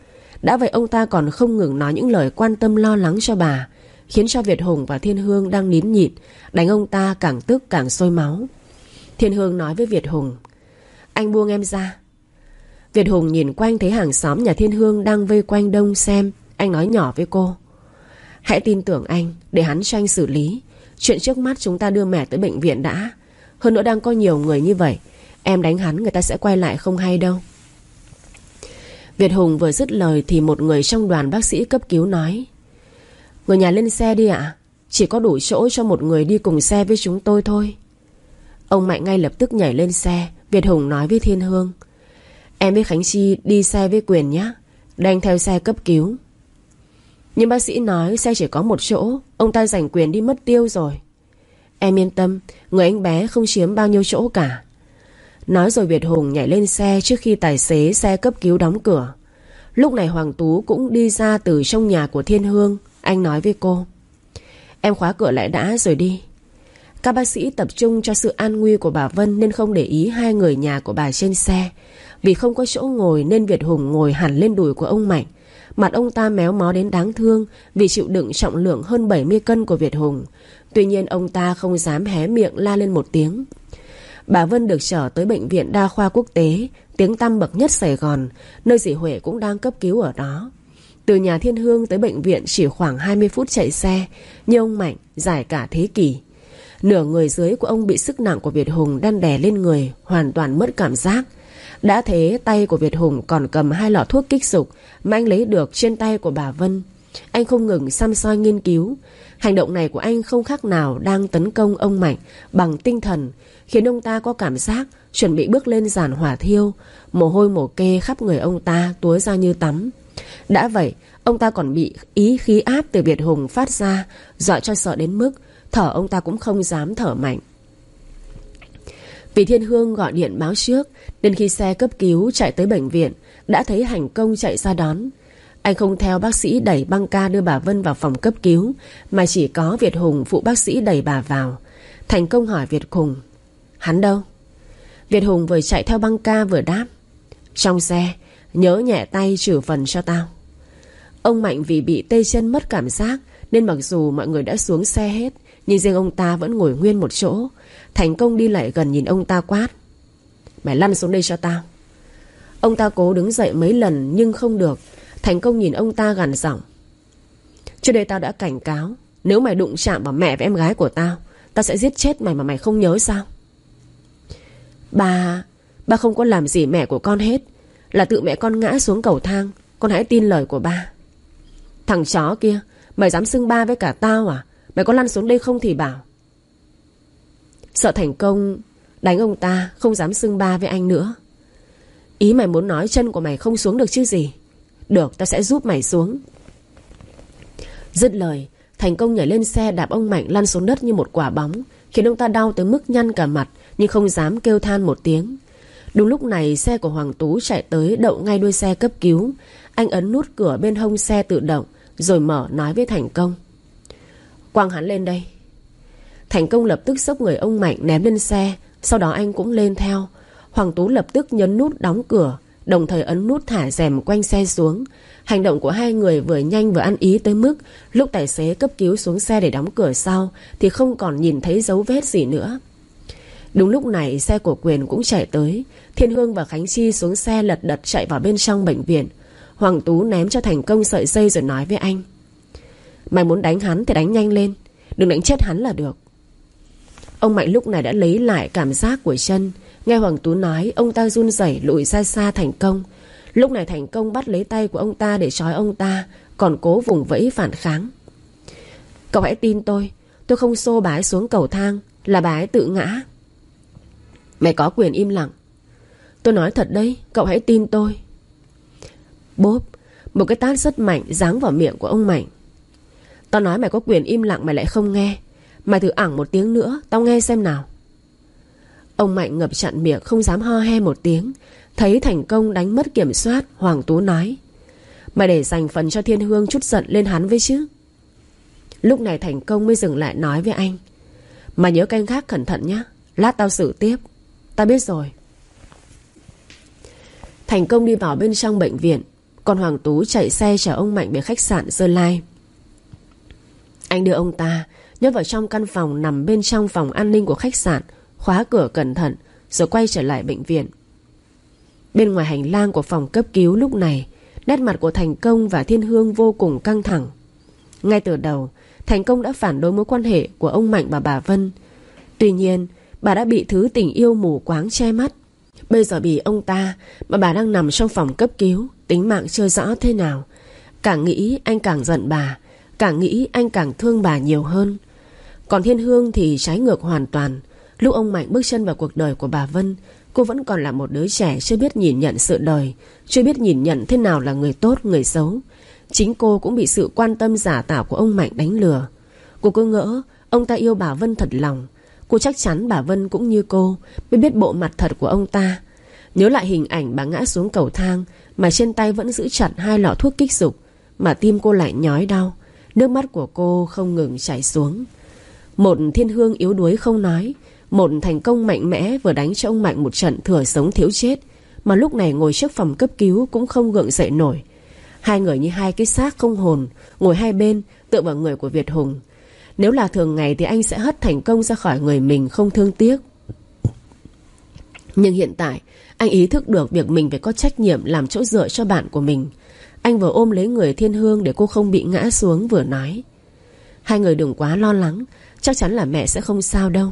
Đã vậy ông ta còn không ngừng nói những lời quan tâm lo lắng cho bà, Khiến cho Việt Hùng và Thiên Hương đang nín nhịn, Đánh ông ta càng tức càng sôi máu. Thiên Hương nói với Việt Hùng, Anh buông em ra. Việt Hùng nhìn quanh thấy hàng xóm nhà Thiên Hương đang vây quanh đông xem, Anh nói nhỏ với cô, Hãy tin tưởng anh, Để hắn cho anh xử lý. Chuyện trước mắt chúng ta đưa mẹ tới bệnh viện đã. Hơn nữa đang có nhiều người như vậy, Em đánh hắn người ta sẽ quay lại không hay đâu. Việt Hùng vừa dứt lời Thì một người trong đoàn bác sĩ cấp cứu nói, Người nhà lên xe đi ạ. Chỉ có đủ chỗ cho một người đi cùng xe với chúng tôi thôi. Ông Mạnh ngay lập tức nhảy lên xe, Việt Hùng nói với Thiên Hương, Em với Khánh Chi đi xe với Quyền nhé Đang theo xe cấp cứu. Nhưng bác sĩ nói xe chỉ có một chỗ, Ông ta giành quyền đi mất tiêu rồi. Em yên tâm, Người anh bé không chiếm bao nhiêu chỗ cả. Nói rồi Việt Hùng nhảy lên xe Trước khi tài xế xe cấp cứu đóng cửa. Lúc này Hoàng Tú cũng đi ra Từ trong nhà của Thiên Hương. Anh nói với cô, Em khóa cửa lại đã rồi đi. Các bác sĩ tập trung cho sự an nguy của bà Vân Nên không để ý hai người nhà của bà trên xe. Vì không có chỗ ngồi Nên Việt Hùng ngồi hẳn lên đùi của ông Mạnh. Mặt ông ta méo mó đến đáng thương Vì chịu đựng trọng lượng hơn 70 cân của Việt Hùng. Tuy nhiên ông ta không dám hé miệng la lên một tiếng. Bà Vân được trở tới bệnh viện đa khoa quốc tế, Tiếng tăm bậc nhất Sài Gòn, Nơi dì Huệ cũng đang cấp cứu ở đó. Từ nhà Thiên Hương tới bệnh viện chỉ khoảng 20 phút chạy xe Nhưng ông Mạnh dài cả thế kỷ. Nửa người dưới của ông bị sức nặng của Việt Hùng đan đè lên người, Hoàn toàn mất cảm giác. Đã thế, tay của Việt Hùng còn cầm hai lọ thuốc kích dục Mà anh lấy được trên tay của bà Vân. Anh không ngừng xăm soi nghiên cứu. Hành động này của anh không khác nào đang tấn công ông Mạnh bằng tinh thần Khiến ông ta có cảm giác chuẩn bị bước lên giàn hỏa thiêu. Mồ hôi mồ kê khắp người ông ta túa ra như tắm. Đã vậy, ông ta còn bị ý khí áp từ Việt Hùng phát ra, Dọa cho sợ đến mức thở ông ta cũng không dám thở mạnh. Vì Thiên Hương gọi điện báo trước, Nên khi xe cấp cứu chạy tới bệnh viện, Đã thấy hành công chạy ra đón. Anh không theo bác sĩ đẩy băng ca đưa bà Vân vào phòng cấp cứu, Mà chỉ có Việt Hùng phụ bác sĩ đẩy bà vào. Thành công hỏi Việt Hùng Hắn đâu? Việt Hùng vừa chạy theo băng ca vừa đáp. Trong xe, Nhớ nhẹ tay trừ phần cho tao. Ông Mạnh vì bị tê chân mất cảm giác, Nên mặc dù mọi người đã xuống xe hết, Nhưng riêng ông ta vẫn ngồi nguyên một chỗ, Thành công đi lại gần nhìn ông ta quát. Mày lăn xuống đây cho tao. Ông ta cố đứng dậy mấy lần nhưng không được, Thành công nhìn ông ta gằn giọng. Trước đây tao đã cảnh cáo, Nếu mày đụng chạm vào mẹ và em gái của tao Tao sẽ giết chết mày mà mày không nhớ sao? Ba Ba không có làm gì mẹ của con hết. Là tự mẹ con ngã xuống cầu thang, Con hãy tin lời của ba. Thằng chó kia, Mày dám xưng ba với cả tao à? Mày có lăn xuống đây không thì bảo. Sợ thành công, Đánh ông ta, không dám xưng ba với anh nữa. Ý mày muốn nói chân của mày không xuống được chứ gì? Được, tao sẽ giúp mày xuống. Dứt lời, Thành công nhảy lên xe đạp ông Mạnh lăn xuống đất như một quả bóng, Khiến ông ta đau tới mức nhăn cả mặt. Nhưng không dám kêu than một tiếng. Đúng lúc này xe của Hoàng Tú chạy tới đậu ngay đuôi xe cấp cứu. Anh ấn nút cửa bên hông xe tự động, Rồi mở nói với Thành Công. Quang hắn lên đây. Thành Công lập tức xốc người ông Mạnh ném lên xe, Sau đó anh cũng lên theo. Hoàng Tú lập tức nhấn nút đóng cửa, Đồng thời ấn nút thả rèm quanh xe xuống. Hành động của hai người vừa nhanh vừa ăn ý tới mức, Lúc tài xế cấp cứu xuống xe để đóng cửa sau Thì không còn nhìn thấy dấu vết gì nữa. Đúng lúc này, xe của Quyền cũng chạy tới. Thiên Hương và Khánh Chi xuống xe lật đật chạy vào bên trong bệnh viện. Hoàng Tú ném cho thành công sợi dây rồi nói với anh. Mày muốn đánh hắn thì đánh nhanh lên. Đừng đánh chết hắn là được. Ông Mạnh lúc này đã lấy lại cảm giác của chân. Nghe Hoàng Tú nói, Ông ta run rẩy lùi xa xa thành công. Lúc này thành công bắt lấy tay của ông ta Để trói ông ta, Còn cố vùng vẫy phản kháng. Cậu hãy tin tôi. Tôi không xô bái xuống cầu thang, Là bà ấy tự ngã. Mày có quyền im lặng. Tôi nói thật đấy, Cậu hãy tin tôi. Bốp Một cái tát rất mạnh giáng vào miệng của ông Mạnh. Tao nói mày có quyền im lặng mày lại không nghe. Mày thử ẳng một tiếng nữa, Tao nghe xem nào. Ông Mạnh ngập chặn miệng, không dám ho he một tiếng. Thấy thành công đánh mất kiểm soát, Hoàng Tú nói. Mày để dành phần cho thiên hương chút giận lên hắn với chứ. Lúc này thành công mới dừng lại nói với anh. Mà nhớ canh khác cẩn thận nhé Lát tao xử tiếp. Ta biết rồi. Thành công đi vào bên trong bệnh viện Còn Hoàng Tú chạy xe chở ông Mạnh về khách sạn Sơ Lai. Anh đưa ông ta Nhốt vào trong căn phòng nằm bên trong phòng an ninh của khách sạn, Khóa cửa cẩn thận, Rồi quay trở lại bệnh viện. Bên ngoài hành lang của phòng cấp cứu lúc này, Nét mặt của Thành Công và Thiên Hương vô cùng căng thẳng. Ngay từ đầu, Thành Công đã phản đối mối quan hệ của ông Mạnh và bà Vân. Tuy nhiên Bà đã bị thứ tình yêu mù quáng che mắt. Bây giờ bị ông ta, Mà bà đang nằm trong phòng cấp cứu, Tính mạng chưa rõ thế nào. Càng nghĩ anh càng giận bà, Càng nghĩ anh càng thương bà nhiều hơn. Còn Thiên Hương thì trái ngược hoàn toàn. Lúc ông Mạnh bước chân vào cuộc đời của bà Vân, Cô vẫn còn là một đứa trẻ Chưa biết nhìn nhận sự đời, Chưa biết nhìn nhận thế nào là người tốt, người xấu. Chính cô cũng bị sự quan tâm giả tạo của ông Mạnh đánh lừa. Cô cứ ngỡ, Ông ta yêu bà Vân thật lòng Cô chắc chắn bà Vân cũng như cô Mới biết bộ mặt thật của ông ta. Nhớ lại hình ảnh bà ngã xuống cầu thang Mà trên tay vẫn giữ chặt hai lọ thuốc kích dục Mà tim cô lại nhói đau. Nước mắt của cô không ngừng chảy xuống. Một thiên hương yếu đuối không nói, Một thành công mạnh mẽ vừa đánh cho ông Mạnh một trận thừa sống thiếu chết, Mà lúc này ngồi trước phòng cấp cứu cũng không gượng dậy nổi. Hai người như hai cái xác không hồn, Ngồi hai bên tựa vào người của Việt Hùng nếu là thường ngày thì anh sẽ hất thành công ra khỏi người mình không thương tiếc. Nhưng hiện tại, Anh ý thức được việc mình phải có trách nhiệm Làm chỗ dựa cho bạn của mình. Anh vừa ôm lấy người thiên hương Để cô không bị ngã xuống vừa nói. Hai người đừng quá lo lắng, Chắc chắn là mẹ sẽ không sao đâu.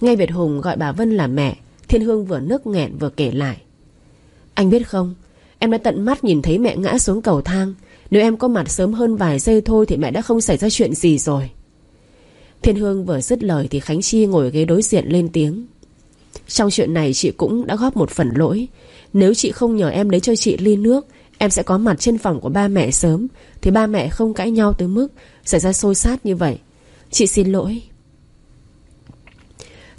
Ngay Việt Hùng gọi bà Vân là mẹ, Thiên Hương vừa nức nghẹn vừa kể lại. Anh biết không, Em đã tận mắt nhìn thấy mẹ ngã xuống cầu thang. Nếu em có mặt sớm hơn vài giây thôi Thì mẹ đã không xảy ra chuyện gì rồi. Thiên Hương vừa dứt lời thì Khánh Chi ngồi ghế đối diện lên tiếng. Trong chuyện này chị cũng đã góp một phần lỗi. Nếu chị không nhờ em lấy cho chị ly nước, em sẽ có mặt trên phòng của ba mẹ sớm, thì ba mẹ không cãi nhau tới mức xảy ra xô sát như vậy. Chị xin lỗi.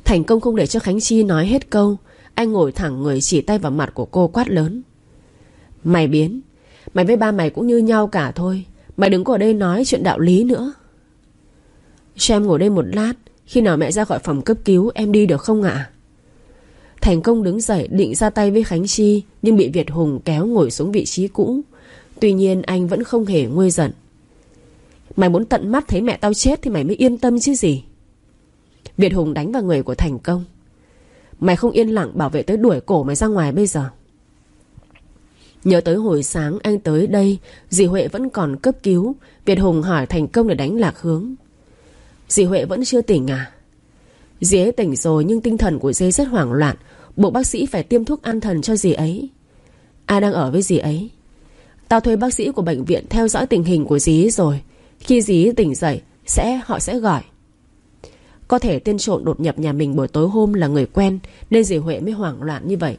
Thành công không để cho Khánh Chi nói hết câu. Anh ngồi thẳng người chỉ tay vào mặt của cô quát lớn. Mày biến. Mày với ba mày cũng như nhau cả thôi. Mày đừng có ở đây nói chuyện đạo lý nữa. Cho em ngồi đây một lát, Khi nào mẹ ra khỏi phòng cấp cứu, Em đi được không ạ? Thành công đứng dậy, định ra tay với Khánh Chi, Nhưng bị Việt Hùng kéo ngồi xuống vị trí cũ. Tuy nhiên, anh vẫn không hề nguôi giận. Mày muốn tận mắt thấy mẹ tao chết Thì mày mới yên tâm chứ gì? Việt Hùng đánh vào người của Thành công. Mày không yên lặng bảo vệ tới đuổi cổ mày ra ngoài bây giờ. Nhớ tới hồi sáng anh tới đây, Dì Huệ vẫn còn cấp cứu, Việt Hùng hỏi Thành công để đánh lạc hướng. Dì Huệ vẫn chưa tỉnh à? Dì ấy tỉnh rồi nhưng tinh thần của dì rất hoảng loạn. Bộ bác sĩ phải tiêm thuốc an thần cho dì ấy. Ai đang ở với dì ấy. Tao thuê bác sĩ của bệnh viện theo dõi tình hình của dì ấy rồi. Khi dì ấy tỉnh dậy, sẽ, Họ sẽ gọi. Có thể tên trộn đột nhập nhà mình buổi tối hôm là người quen, Nên dì Huệ mới hoảng loạn như vậy.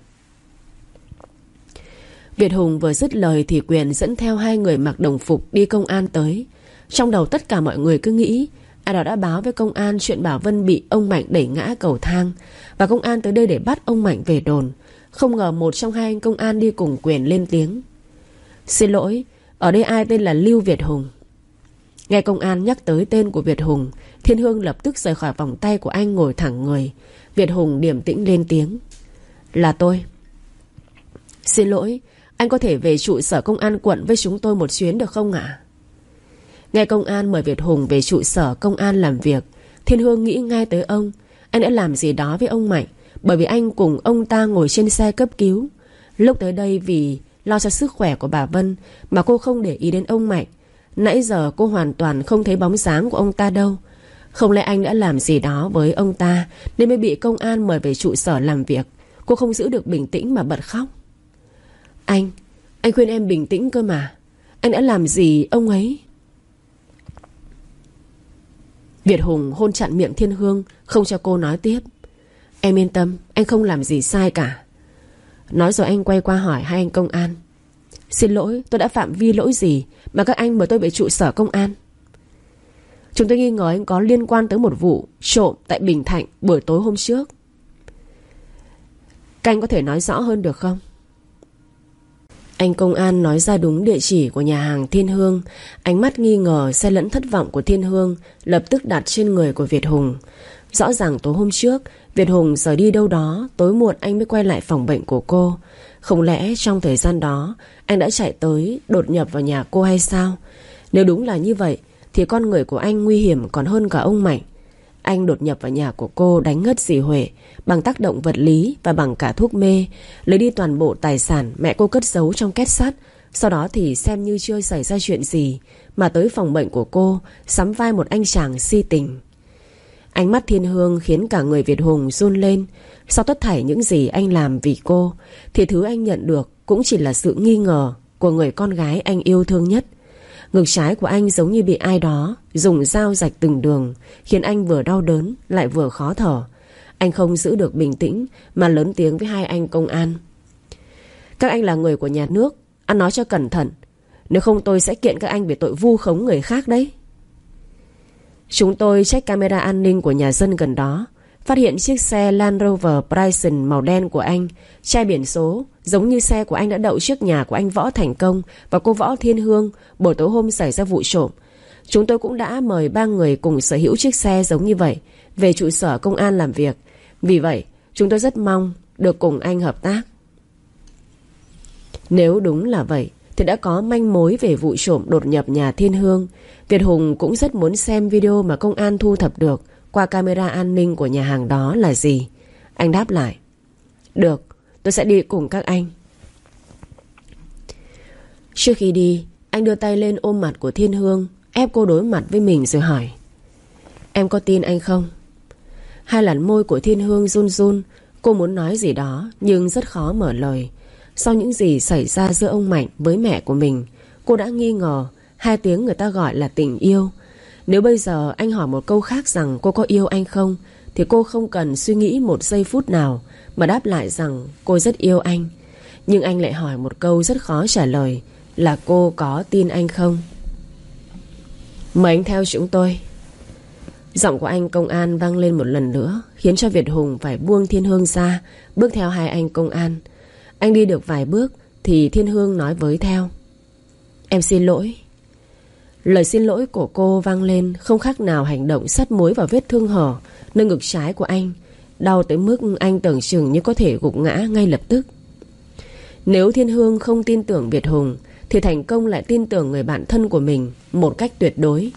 Việt Hùng vừa dứt lời thì Quyền dẫn theo hai người mặc đồng phục đi công an tới. Trong đầu tất cả mọi người cứ nghĩ Ai đó đã báo với công an chuyện Bảo Vân bị ông Mạnh đẩy ngã cầu thang. Và công an tới đây để bắt ông Mạnh về đồn. Không ngờ một trong hai anh công an đi cùng quyền lên tiếng. Xin lỗi, Ở đây ai tên là Lưu Việt Hùng? Nghe công an nhắc tới tên của Việt Hùng, Thiên Hương lập tức rời khỏi vòng tay của anh ngồi thẳng người. Việt Hùng điềm tĩnh lên tiếng. Là tôi. Xin lỗi, Anh có thể về trụ sở công an quận với chúng tôi một chuyến được không ạ? Nghe công an mời Việt Hùng về trụ sở công an làm việc. Thiên Hương nghĩ ngay tới ông. Anh đã làm gì đó với ông Mạnh, Bởi vì anh cùng ông ta ngồi trên xe cấp cứu. Lúc tới đây vì lo cho sức khỏe của bà Vân Mà cô không để ý đến ông Mạnh. Nãy giờ cô hoàn toàn không thấy bóng dáng của ông ta đâu. Không lẽ anh đã làm gì đó với ông ta Nên mới bị công an mời về trụ sở làm việc? Cô không giữ được bình tĩnh mà bật khóc. Anh Anh khuyên em bình tĩnh cơ mà. Anh đã làm gì ông ấy? Việt Hùng hôn chặn miệng Thiên Hương, Không cho cô nói tiếp Em yên tâm, Anh không làm gì sai cả Nói rồi anh quay qua hỏi hai anh công an Xin lỗi, tôi đã phạm vi lỗi gì Mà các anh mời tôi về trụ sở công an Chúng tôi nghi ngờ anh có liên quan tới một vụ trộm tại Bình Thạnh buổi tối hôm trước. Các anh có thể nói rõ hơn được không? Anh công an nói ra đúng địa chỉ của nhà hàng Thiên Hương. Ánh mắt nghi ngờ xe lẫn thất vọng của Thiên Hương Lập tức đặt trên người của Việt Hùng. Rõ ràng tối hôm trước, Việt Hùng rời đi đâu đó, Tối muộn anh mới quay lại phòng bệnh của cô. Không lẽ trong thời gian đó, Anh đã chạy tới, đột nhập vào nhà cô hay sao? Nếu đúng là như vậy, Thì con người của anh nguy hiểm còn hơn cả ông Mạnh. Anh đột nhập vào nhà của cô đánh ngất dì Huệ, Bằng tác động vật lý và bằng cả thuốc mê. Lấy đi toàn bộ tài sản mẹ cô cất giấu trong két sắt. Sau đó thì xem như chưa xảy ra chuyện gì, Mà tới phòng bệnh của cô, Sắm vai một anh chàng si tình. Ánh mắt thiên hương khiến cả người Việt Hùng run lên. Sau tất thảy những gì anh làm vì cô, Thì thứ anh nhận được Cũng chỉ là sự nghi ngờ Của người con gái anh yêu thương nhất. Ngực trái của anh giống như bị ai đó Dùng dao rạch từng đường, Khiến anh vừa đau đớn lại vừa khó thở. Anh không giữ được bình tĩnh Mà lớn tiếng với hai anh công an. Các anh là người của nhà nước Ăn nói cho cẩn thận. Nếu không tôi sẽ kiện các anh về tội vu khống người khác đấy. Chúng tôi check camera an ninh của nhà dân gần đó. Phát hiện chiếc xe Land Rover Bryson màu đen của anh. Che biển số, Giống như xe của anh đã đậu trước nhà của anh Võ Thành Công Và cô Võ Thiên Hương, Buổi tối hôm xảy ra vụ trộm. Chúng tôi cũng đã mời ba người cùng sở hữu chiếc xe giống như vậy Về trụ sở công an làm việc. Vì vậy, chúng tôi rất mong Được cùng anh hợp tác. Nếu đúng là vậy, Thì đã có manh mối về vụ trộm đột nhập nhà Thiên Hương. Việt Hùng cũng rất muốn xem video mà công an thu thập được qua camera an ninh của nhà hàng đó là gì. Anh đáp lại. Được, tôi sẽ đi cùng các anh. Trước khi đi, anh đưa tay lên ôm mặt của Thiên Hương, ép cô đối mặt với mình rồi hỏi. Em có tin anh không? Hai làn môi của Thiên Hương run run, cô muốn nói gì đó nhưng rất khó mở lời. Sau những gì xảy ra giữa ông Mạnh với mẹ của mình, cô đã nghi ngờ Hai tiếng người ta gọi là tình yêu nếu bây giờ anh hỏi một câu khác rằng cô có yêu anh không, Thì cô không cần suy nghĩ một giây phút nào Mà đáp lại rằng cô rất yêu anh. Nhưng anh lại hỏi một câu rất khó trả lời Là cô có tin anh không? Mời anh theo chúng tôi. Giọng của anh công an vang lên một lần nữa, Khiến cho Việt Hùng phải buông Thiên Hương ra, Bước theo hai anh công an. Anh đi được vài bước Thì Thiên Hương nói với theo. Em xin lỗi. Lời xin lỗi của cô vang lên, Không khác nào hành động sắt muối vào vết thương hở Nơi ngực trái của anh. Đau tới mức anh tưởng chừng như có thể gục ngã ngay lập tức. Nếu Thiên Hương không tin tưởng Việt Hùng, Thì Thành Công lại tin tưởng người bạn thân của mình Một cách tuyệt đối.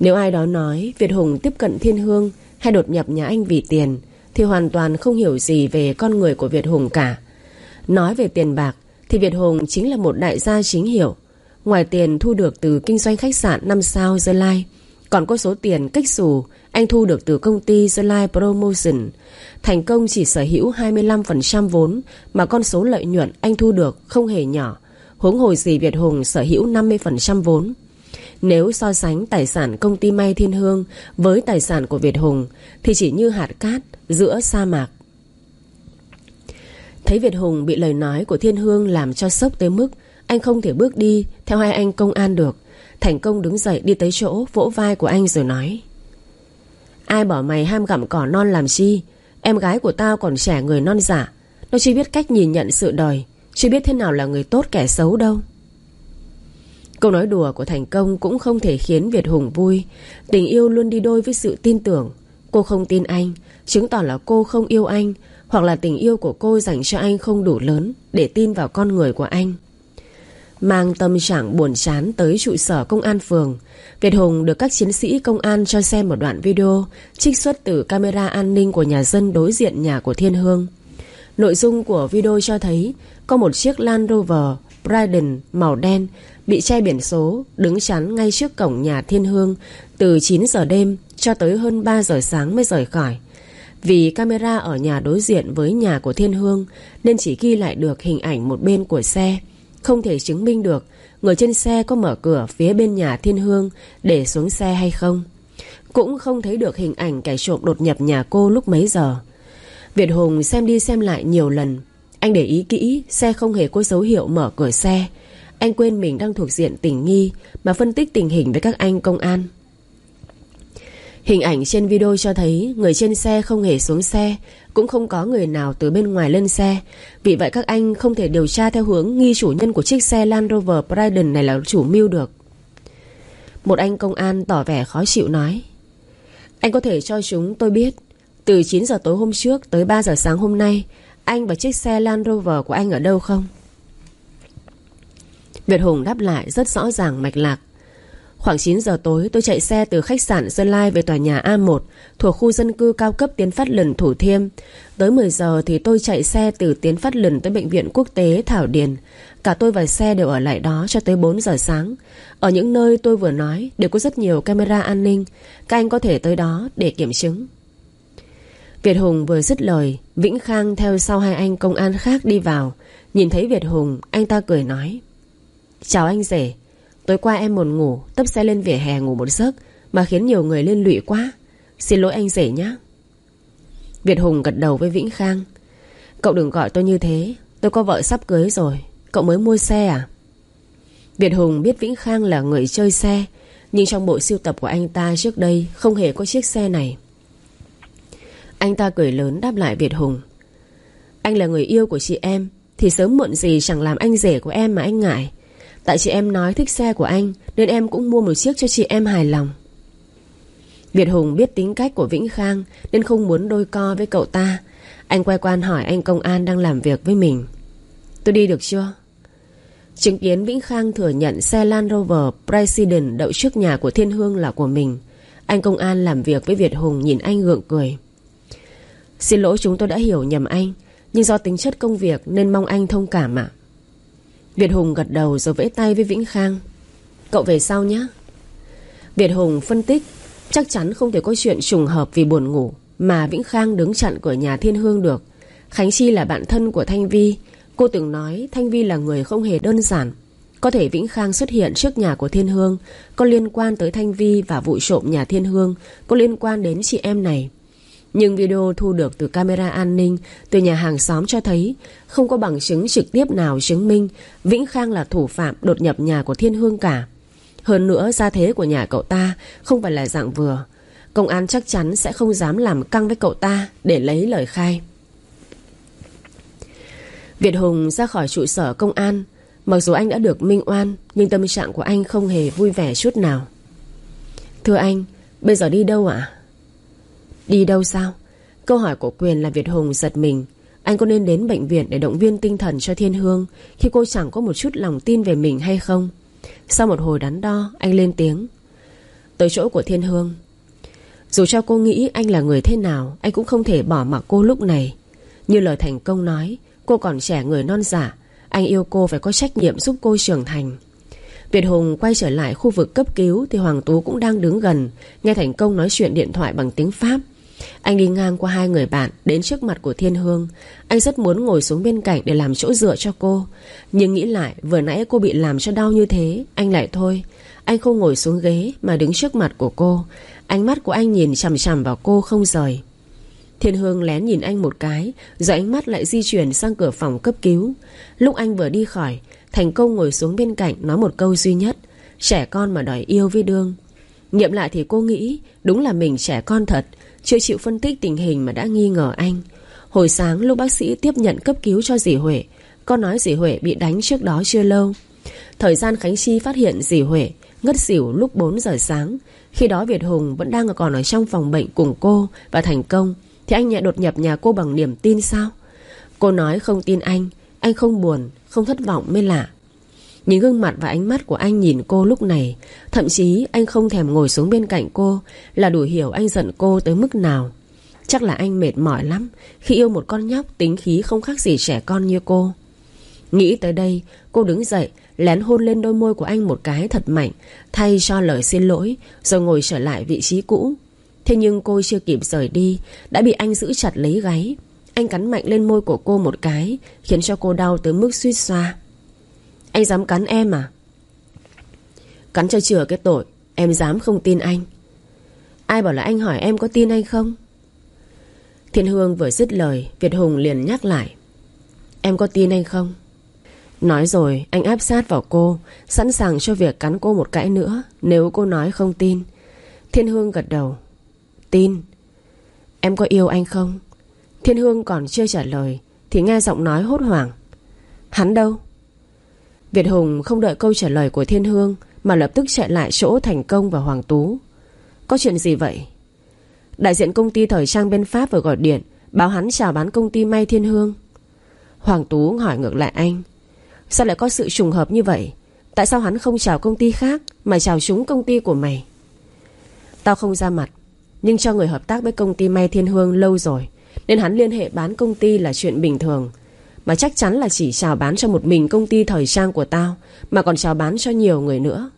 Nếu ai đó nói Việt Hùng tiếp cận Thiên Hương Hay đột nhập nhà anh vì tiền, Thì hoàn toàn không hiểu gì về con người của Việt Hùng cả. Nói về tiền bạc, Thì Việt Hùng chính là một đại gia chính hiệu Ngoài tiền thu được từ kinh doanh khách sạn 5 sao The Lai Còn có số tiền cách xù Anh thu được từ công ty The Lai Promotion. Thành công chỉ sở hữu 25% vốn Mà con số lợi nhuận anh thu được không hề nhỏ. Huống hồi gì Việt Hùng sở hữu 50% vốn. Nếu so sánh tài sản công ty May Thiên Hương Với tài sản của Việt Hùng, Thì chỉ như hạt cát giữa sa mạc. Thấy Việt Hùng bị lời nói của Thiên Hương làm cho sốc tới mức anh không thể bước đi, Theo hai anh công an được. Thành công đứng dậy đi tới chỗ vỗ vai của anh rồi nói. Ai bỏ mày ham gặm cỏ non làm chi? Em gái của tao còn trẻ người non giả Nó chưa biết cách nhìn nhận sự đời, Chưa biết thế nào là người tốt kẻ xấu đâu. Câu nói đùa của Thành Công cũng không thể khiến Việt Hùng vui. Tình yêu luôn đi đôi với sự tin tưởng. Cô không tin anh, Chứng tỏ là cô không yêu anh, Hoặc là tình yêu của cô dành cho anh không đủ lớn Để tin vào con người của anh. Mang tâm trạng buồn chán tới trụ sở công an phường. Việt Hùng được các chiến sĩ công an cho xem một đoạn video Trích xuất từ camera an ninh của nhà dân đối diện nhà của Thiên Hương. Nội dung của video cho thấy Có một chiếc Land Rover Bryden màu đen Bị che biển số, Đứng chắn ngay trước cổng nhà Thiên Hương Từ 9 giờ đêm cho tới hơn 3 giờ sáng mới rời khỏi. Vì camera ở nhà đối diện với nhà của Thiên Hương Nên chỉ ghi lại được hình ảnh một bên của xe. Không thể chứng minh được Người trên xe có mở cửa phía bên nhà Thiên Hương Để xuống xe hay không. Cũng không thấy được hình ảnh kẻ trộm đột nhập nhà cô lúc mấy giờ. Việt Hùng xem đi xem lại nhiều lần. Anh để ý kỹ, Xe không hề có dấu hiệu mở cửa xe. Anh quên mình đang thuộc diện tình nghi Mà phân tích tình hình với các anh công an. Hình ảnh trên video cho thấy Người trên xe không hề xuống xe, Cũng không có người nào từ bên ngoài lên xe. Vì vậy các anh không thể điều tra theo hướng Nghi chủ nhân của chiếc xe Land Rover Priden này là chủ mưu được. Một anh công an tỏ vẻ khó chịu nói, Anh có thể cho chúng tôi biết, Từ 9 giờ tối hôm trước tới 3 giờ sáng hôm nay, Anh và chiếc xe Land Rover của anh ở đâu không? Việt Hùng đáp lại rất rõ ràng mạch lạc. Khoảng 9 giờ tối tôi chạy xe từ khách sạn Sơn Lai về tòa nhà A1 thuộc khu dân cư cao cấp Tiến Phát Lần Thủ Thiêm. Tới 10 giờ thì tôi chạy xe từ Tiến Phát Lần tới Bệnh viện Quốc tế Thảo Điền. Cả tôi và xe đều ở lại đó cho tới 4 giờ sáng. Ở những nơi tôi vừa nói đều có rất nhiều camera an ninh. Các anh có thể tới đó để kiểm chứng. Việt Hùng vừa dứt lời, Vĩnh Khang theo sau hai anh công an khác đi vào. Nhìn thấy Việt Hùng, anh ta cười nói. Chào anh rể. Tối qua em buồn ngủ, Tấp xe lên vỉa hè ngủ một giấc, Mà khiến nhiều người liên lụy quá. Xin lỗi anh rể nhé Việt Hùng gật đầu với Vĩnh Khang. Cậu đừng gọi tôi như thế, Tôi có vợ sắp cưới rồi, Cậu mới mua xe à? Việt Hùng biết Vĩnh Khang là người chơi xe, Nhưng trong bộ siêu tập của anh ta trước đây Không hề có chiếc xe này. Anh ta cười lớn đáp lại Việt Hùng. Anh là người yêu của chị em, Thì sớm muộn gì chẳng làm anh rể của em mà anh ngại. Tại chị em nói thích xe của anh, Nên em cũng mua một chiếc cho chị em hài lòng. Việt Hùng biết tính cách của Vĩnh Khang, Nên không muốn đôi co với cậu ta. Anh quay quan hỏi anh công an đang làm việc với mình. Tôi đi được chưa? Chứng kiến Vĩnh Khang thừa nhận xe Land Rover President đậu trước nhà của Thiên Hương là của mình, Anh công an làm việc với Việt Hùng nhìn anh gượng cười. Xin lỗi chúng tôi đã hiểu nhầm anh, Nhưng do tính chất công việc nên mong anh thông cảm ạ. Việt Hùng gật đầu rồi vẫy tay với Vĩnh Khang. Cậu về sau nhé Việt Hùng phân tích, Chắc chắn không thể có chuyện trùng hợp vì buồn ngủ Mà Vĩnh Khang đứng chặn cửa nhà Thiên Hương được. Khánh Chi là bạn thân của Thanh Vi. Cô từng nói Thanh Vi là người không hề đơn giản. Có thể Vĩnh Khang xuất hiện trước nhà của Thiên Hương, Có liên quan tới Thanh Vi và vụ trộm nhà Thiên Hương, Có liên quan đến chị em này nhưng video thu được từ camera an ninh, từ nhà hàng xóm cho thấy không có bằng chứng trực tiếp nào chứng minh Vĩnh Khang là thủ phạm đột nhập nhà của Thiên Hương cả. Hơn nữa, gia thế của nhà cậu ta không phải là dạng vừa. Công an chắc chắn sẽ không dám làm căng với cậu ta để lấy lời khai. Việt Hùng ra khỏi trụ sở công an Mặc dù anh đã được minh oan, Nhưng tâm trạng của anh không hề vui vẻ chút nào Thưa anh, Bây giờ đi đâu ạ Đi đâu sao? Câu hỏi của Quyền là Việt Hùng giật mình. Anh có nên đến bệnh viện để động viên tinh thần cho Thiên Hương Khi cô chẳng có một chút lòng tin về mình hay không? Sau một hồi đắn đo, Anh lên tiếng. Tới chỗ của Thiên Hương. Dù cho cô nghĩ anh là người thế nào, Anh cũng không thể bỏ mặc cô lúc này. Như lời thành công nói, Cô còn trẻ người non giả, Anh yêu cô phải có trách nhiệm giúp cô trưởng thành. Việt Hùng quay trở lại khu vực cấp cứu Thì Hoàng Tú cũng đang đứng gần, Nghe Thành Công nói chuyện điện thoại bằng tiếng Pháp anh đi ngang qua hai người bạn Đến trước mặt của Thiên Hương. Anh rất muốn ngồi xuống bên cạnh để làm chỗ dựa cho cô. Nhưng nghĩ lại, Vừa nãy cô bị làm cho đau như thế, Anh lại thôi. Anh không ngồi xuống ghế Mà đứng trước mặt của cô. Ánh mắt của anh nhìn chằm chằm vào cô không rời. Thiên Hương lén nhìn anh một cái, Rồi ánh mắt lại di chuyển sang cửa phòng cấp cứu. Lúc anh vừa đi khỏi, Thành công ngồi xuống bên cạnh nói một câu duy nhất, Trẻ con mà đòi yêu với đương. Nghiệm lại thì cô nghĩ, Đúng là mình trẻ con thật chưa chịu phân tích tình hình mà đã nghi ngờ anh. Hồi sáng lúc bác sĩ tiếp nhận cấp cứu cho dì Huệ Con nói dì Huệ bị đánh trước đó chưa lâu. Thời gian Khánh Chi phát hiện dì Huệ Ngất xỉu lúc 4 giờ sáng. Khi đó Việt Hùng vẫn đang còn ở trong phòng bệnh cùng cô Và thành công Thì anh nhẹ đột nhập nhà cô bằng niềm tin sao? Cô nói không tin anh Anh không buồn, không thất vọng mới lạ. Nhìn gương mặt và ánh mắt của anh nhìn cô lúc này, Thậm chí anh không thèm ngồi xuống bên cạnh cô Là đủ hiểu anh giận cô tới mức nào. Chắc là anh mệt mỏi lắm, Khi yêu một con nhóc tính khí không khác gì trẻ con như cô. Nghĩ tới đây, Cô đứng dậy, Lén hôn lên đôi môi của anh một cái thật mạnh, Thay cho lời xin lỗi, Rồi ngồi trở lại vị trí cũ. Thế nhưng cô chưa kịp rời đi, Đã bị anh giữ chặt lấy gáy. Anh cắn mạnh lên môi của cô một cái, Khiến cho cô đau tới mức suýt xoa. Anh dám cắn em à? Cắn cho chừa cái tội, Em dám không tin anh. Ai bảo là anh hỏi em có tin anh không? Thiên Hương vừa dứt lời, Việt Hùng liền nhắc lại. Em có tin anh không? Nói rồi, anh áp sát vào cô, Sẵn sàng cho việc cắn cô một cãi nữa, Nếu cô nói không tin. Thiên Hương gật đầu. Tin. Em có yêu anh không? Thiên Hương còn chưa trả lời, Thì nghe giọng nói hốt hoảng. Hắn đâu? Việt Hùng không đợi câu trả lời của Thiên Hương Mà lập tức chạy lại chỗ Thành Công và Hoàng Tú. Có chuyện gì vậy? Đại diện công ty thời trang bên Pháp vừa gọi điện, Báo hắn chào bán công ty May Thiên Hương. Hoàng Tú hỏi ngược lại anh, Sao lại có sự trùng hợp như vậy? Tại sao hắn không chào công ty khác Mà chào chúng công ty của mày? Tao không ra mặt, Nhưng cho người hợp tác với công ty May Thiên Hương lâu rồi, Nên hắn liên hệ bán công ty là chuyện bình thường. Mà chắc chắn là chỉ chào bán cho một mình công ty thời trang của tao, Mà còn chào bán cho nhiều người nữa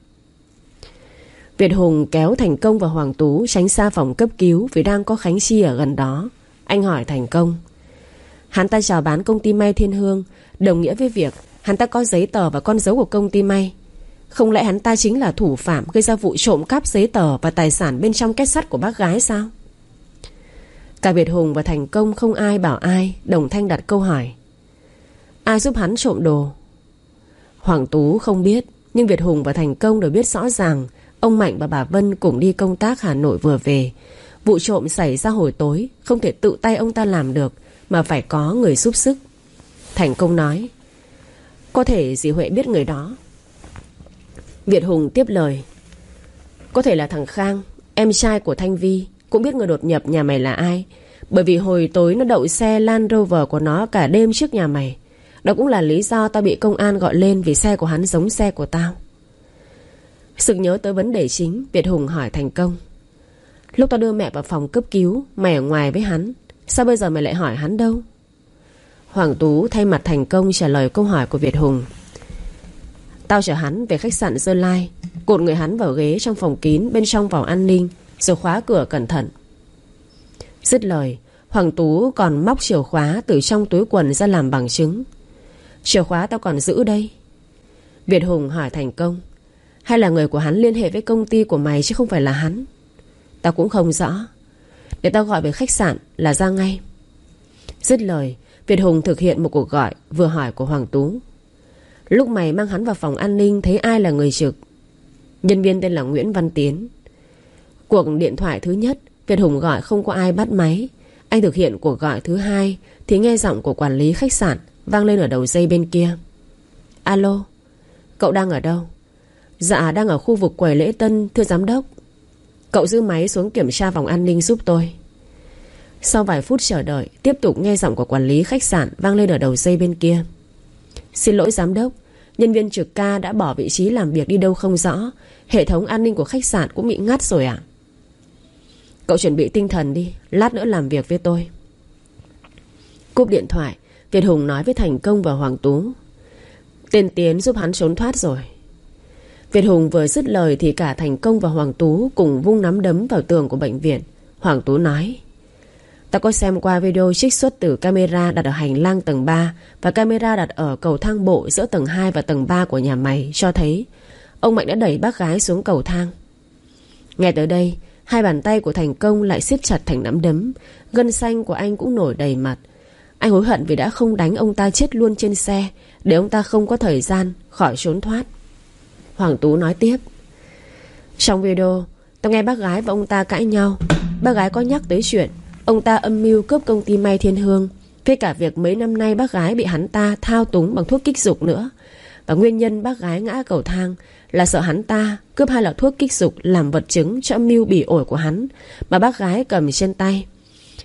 Việt Hùng kéo Thành Công và Hoàng Tú tránh xa phòng cấp cứu vì đang có Khánh Chi ở gần đó. Anh hỏi Thành Công. Hắn ta chào bán công ty may Thiên Hương, đồng nghĩa với việc hắn ta có giấy tờ và con dấu của công ty may. Không lẽ hắn ta chính là thủ phạm gây ra vụ trộm cắp giấy tờ và tài sản bên trong kết sắt của bác gái sao? Cả Việt Hùng và Thành Công không ai bảo ai, Đồng Thanh đặt câu hỏi Ai giúp hắn trộm đồ? Hoàng Tú không biết, Nhưng Việt Hùng và Thành Công đều biết rõ ràng, Ông Mạnh và bà Vân cùng đi công tác Hà Nội vừa về. Vụ trộm xảy ra hồi tối, Không thể tự tay ông ta làm được, Mà phải có người giúp sức. Thành công nói, Có thể dì Huệ biết người đó. Việt Hùng tiếp lời, Có thể là thằng Khang, Em trai của Thanh Vi, Cũng biết người đột nhập nhà mày là ai, Bởi vì hồi tối nó đậu xe Land Rover của nó Cả đêm trước nhà mày. Đó cũng là lý do tao bị công an gọi lên Vì xe của hắn giống xe của tao. Sực nhớ tới vấn đề chính, Việt Hùng hỏi thành công. Lúc tao đưa mẹ vào phòng cấp cứu, Mày ở ngoài với hắn, Sao bây giờ mày lại hỏi hắn đâu? Hoàng Tú thay mặt thành công trả lời câu hỏi của Việt Hùng. Tao chở hắn về khách sạn Dơ Lai, Cột người hắn vào ghế trong phòng kín Bên trong vòng an ninh, Rồi khóa cửa cẩn thận. Dứt lời, Hoàng Tú còn móc chìa khóa Từ trong túi quần ra làm bằng chứng. Chìa khóa tao còn giữ đây. Việt Hùng hỏi thành công, hay là người của hắn liên hệ với công ty của mày chứ không phải là hắn? Tao cũng không rõ. Để tao gọi về khách sạn là ra ngay. Dứt lời, Việt Hùng thực hiện một cuộc gọi Vừa hỏi của Hoàng Tú. Lúc mày mang hắn vào phòng an ninh Thấy ai là người trực? Nhân viên tên là Nguyễn Văn Tiến. Cuộc điện thoại thứ nhất, Việt Hùng gọi không có ai bắt máy. Anh thực hiện cuộc gọi thứ hai Thì nghe giọng của quản lý khách sạn Vang lên ở đầu dây bên kia. Alo, Cậu đang ở đâu? Dạ đang ở khu vực quầy lễ tân, Thưa giám đốc. Cậu giữ máy xuống kiểm tra vòng an ninh giúp tôi. Sau vài phút chờ đợi, Tiếp tục nghe giọng của quản lý khách sạn Vang lên ở đầu dây bên kia. Xin lỗi giám đốc, Nhân viên trực ca đã bỏ vị trí làm việc đi đâu không rõ. Hệ thống an ninh của khách sạn cũng bị ngắt rồi ạ. Cậu chuẩn bị tinh thần đi, Lát nữa làm việc với tôi. Cúp điện thoại Việt Hùng nói với Thành Công và Hoàng Tú Tên Tiến giúp hắn trốn thoát rồi Việt Hùng vừa dứt lời thì cả Thành Công và Hoàng Tú cùng vung nắm đấm vào tường của bệnh viện. Hoàng Tú nói Ta có xem qua video trích xuất từ camera đặt ở hành lang tầng 3 và camera đặt ở cầu thang bộ giữa tầng 2 và tầng 3 của nhà mày cho thấy ông Mạnh đã đẩy bác gái xuống cầu thang. Nghe tới đây, hai bàn tay của Thành Công lại siết chặt thành nắm đấm, gân xanh của anh cũng nổi đầy mặt. Anh hối hận vì đã không đánh ông ta chết luôn trên xe, để ông ta không có thời gian khỏi trốn thoát. Hoàng Tú nói tiếp. Trong video, tôi nghe bác gái và ông ta cãi nhau. Bác gái có nhắc tới chuyện, Ông ta âm mưu cướp công ty may thiên hương. Với cả việc mấy năm nay bác gái bị hắn ta thao túng bằng thuốc kích dục nữa. Và nguyên nhân bác gái ngã cầu thang Là sợ hắn ta cướp hai lọ thuốc kích dục Làm vật chứng cho âm mưu bỉ ổi của hắn Mà bác gái cầm trên tay.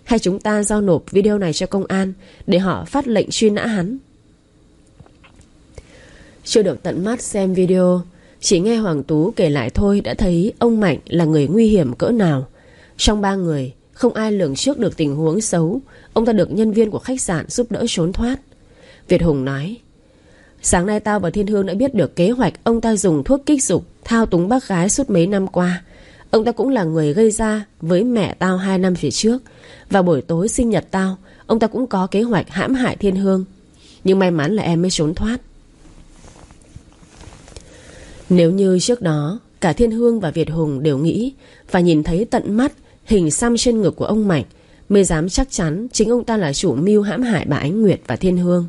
Hay chúng ta giao nộp video này cho công an Để họ phát lệnh truy nã hắn? Chưa được tận mắt xem video, Chỉ nghe Hoàng Tú kể lại thôi Đã thấy ông Mạnh là người nguy hiểm cỡ nào. Trong ba người, Không ai lường trước được tình huống xấu. Ông ta được nhân viên của khách sạn giúp đỡ trốn thoát. Việt Hùng nói, Sáng nay tao và Thiên Hương đã biết được kế hoạch Ông ta dùng thuốc kích dục Thao túng bác gái suốt mấy năm qua. Ông ta cũng là người gây ra với mẹ tao hai năm về trước. Và buổi tối sinh nhật tao, Ông ta cũng có kế hoạch hãm hại Thiên Hương. Nhưng may mắn là em mới trốn thoát. Nếu như trước đó, Cả Thiên Hương và Việt Hùng đều nghĩ Và nhìn thấy tận mắt Hình xăm trên ngực của ông Mạnh Mới dám chắc chắn chính ông ta là chủ mưu hãm hại bà Ánh Nguyệt và Thiên Hương.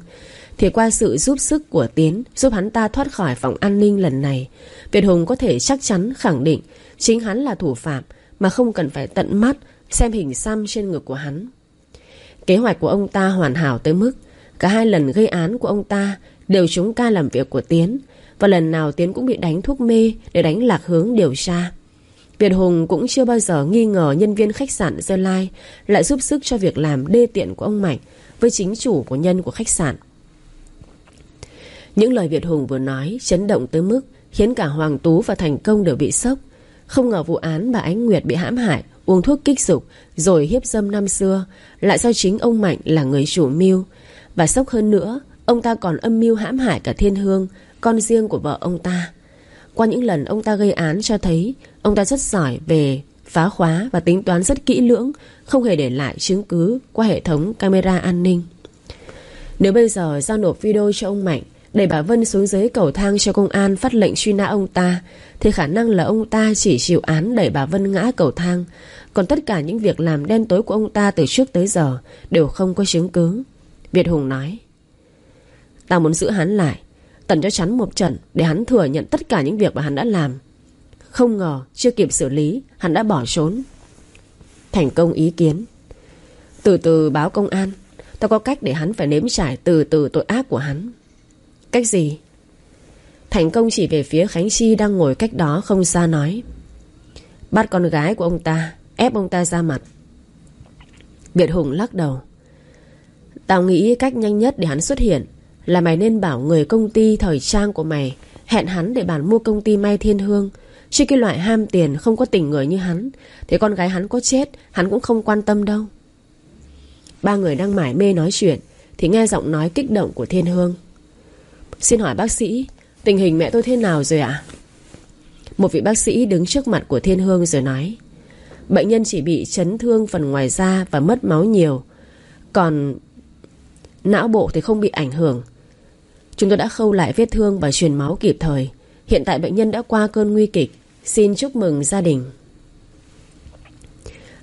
Thì qua sự giúp sức của Tiến, Giúp hắn ta thoát khỏi phòng an ninh lần này Việt Hùng có thể chắc chắn khẳng định Chính hắn là thủ phạm Mà không cần phải tận mắt Xem hình xăm trên ngực của hắn Kế hoạch của ông ta hoàn hảo tới mức Cả hai lần gây án của ông ta Đều chúng ca làm việc của Tiến Và lần nào Tiến cũng bị đánh thuốc mê Để đánh lạc hướng điều tra Việt Hùng cũng chưa bao giờ nghi ngờ nhân viên khách sạn Gia Lai lại giúp sức cho việc làm đê tiện của ông Mạnh với chính chủ của nhân của khách sạn. Những lời Việt Hùng vừa nói chấn động tới mức khiến cả Hoàng Tú và Thành Công đều bị sốc. Không ngờ vụ án bà Ánh Nguyệt bị hãm hại, uống thuốc kích dục rồi hiếp dâm năm xưa lại do chính ông Mạnh là người chủ mưu. Và sốc hơn nữa, ông ta còn âm mưu hãm hại cả Thiên Hương, con riêng của vợ ông ta. Qua những lần ông ta gây án cho thấy Ông ta rất giỏi về phá khóa Và tính toán rất kỹ lưỡng Không hề để lại chứng cứ qua hệ thống camera an ninh Nếu bây giờ giao nộp video cho ông Mạnh Đẩy bà Vân xuống dưới cầu thang cho công an Phát lệnh truy nã ông ta, Thì khả năng là ông ta chỉ chịu án đẩy bà Vân ngã cầu thang. Còn tất cả những việc làm đen tối của ông ta Từ trước tới giờ Đều không có chứng cứ. Việt Hùng nói, Tao muốn giữ hắn lại Tần cho chắn một trận Để hắn thừa nhận tất cả những việc mà hắn đã làm. Không ngờ chưa kịp xử lý, Hắn đã bỏ trốn. Thành công ý kiến. Từ từ báo công an, Tao có cách để hắn phải nếm trải từ từ tội ác của hắn. Cách gì? Thành công chỉ về phía Khánh Chi Đang ngồi cách đó không xa nói. Bắt con gái của ông ta, Ép ông ta ra mặt. Biệt Hùng lắc đầu. Tao nghĩ cách nhanh nhất để hắn xuất hiện là mày nên bảo người công ty thời trang của mày Hẹn hắn để bàn mua công ty May Thiên Hương. Chứ cái loại ham tiền không có tình người như hắn Thế con gái hắn có chết, Hắn cũng không quan tâm đâu. Ba người đang mải mê nói chuyện Thì nghe giọng nói kích động của Thiên Hương. Xin hỏi bác sĩ, Tình hình mẹ tôi thế nào rồi ạ? Một vị bác sĩ đứng trước mặt của Thiên Hương rồi nói, Bệnh nhân chỉ bị chấn thương phần ngoài da Và mất máu nhiều, Còn Não bộ thì không bị ảnh hưởng. Chúng tôi đã khâu lại vết thương và truyền máu kịp thời. Hiện tại bệnh nhân đã qua cơn nguy kịch. Xin chúc mừng gia đình.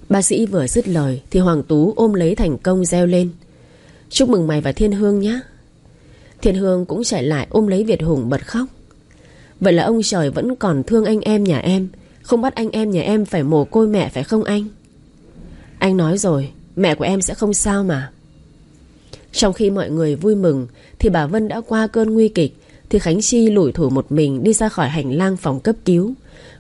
Bác sĩ vừa dứt lời Thì Hoàng Tú ôm lấy thành công reo lên, Chúc mừng mày và Thiên Hương nhé Thiên Hương cũng chạy lại ôm lấy Việt Hùng bật khóc. Vậy là ông trời vẫn còn thương anh em nhà em, Không bắt anh em nhà em phải mồ côi mẹ phải không anh? Anh nói rồi, Mẹ của em sẽ không sao mà. Trong khi mọi người vui mừng, Thì bà Vân đã qua cơn nguy kịch, Thì Khánh Chi lủi thủ một mình Đi ra khỏi hành lang phòng cấp cứu.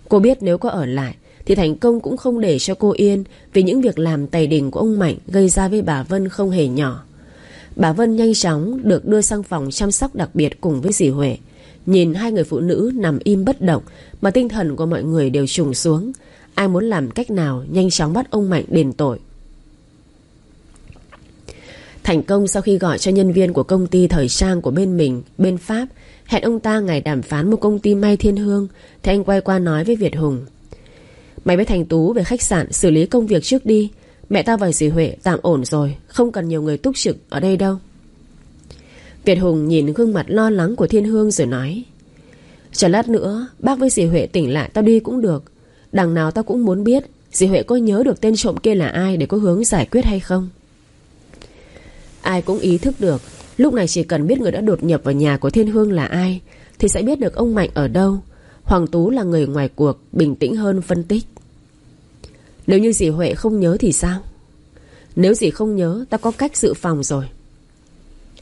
Cô biết nếu có ở lại, Thì thành công cũng không để cho cô yên Vì những việc làm tày đình của ông Mạnh Gây ra với bà Vân không hề nhỏ. Bà Vân nhanh chóng được đưa sang phòng chăm sóc đặc biệt cùng với dì Huệ Nhìn hai người phụ nữ nằm im bất động Mà tinh thần của mọi người đều trùng xuống Ai muốn làm cách nào nhanh chóng bắt ông Mạnh đền tội Thành công sau khi gọi cho nhân viên của công ty thời trang của bên mình, bên Pháp, hẹn ông ta ngày đàm phán một công ty may thiên hương, thì anh quay qua nói với Việt Hùng. Mày với Thành Tú về khách sạn xử lý công việc trước đi. Mẹ tao và dì Huệ tạm ổn rồi, không cần nhiều người túc trực ở đây đâu. Việt Hùng nhìn gương mặt lo lắng của Thiên Hương rồi nói. Chờ lát nữa, bác với dì Huệ tỉnh lại tao đi cũng được. Đằng nào tao cũng muốn biết dì Huệ có nhớ được tên trộm kia là ai để có hướng giải quyết hay không. Ai cũng ý thức được Lúc này chỉ cần biết người đã đột nhập vào nhà của Thiên Hương là ai Thì sẽ biết được ông Mạnh ở đâu Hoàng Tú là người ngoài cuộc Bình tĩnh hơn phân tích nếu như dì Huệ không nhớ thì sao? Nếu dì không nhớ, Ta có cách dự phòng rồi.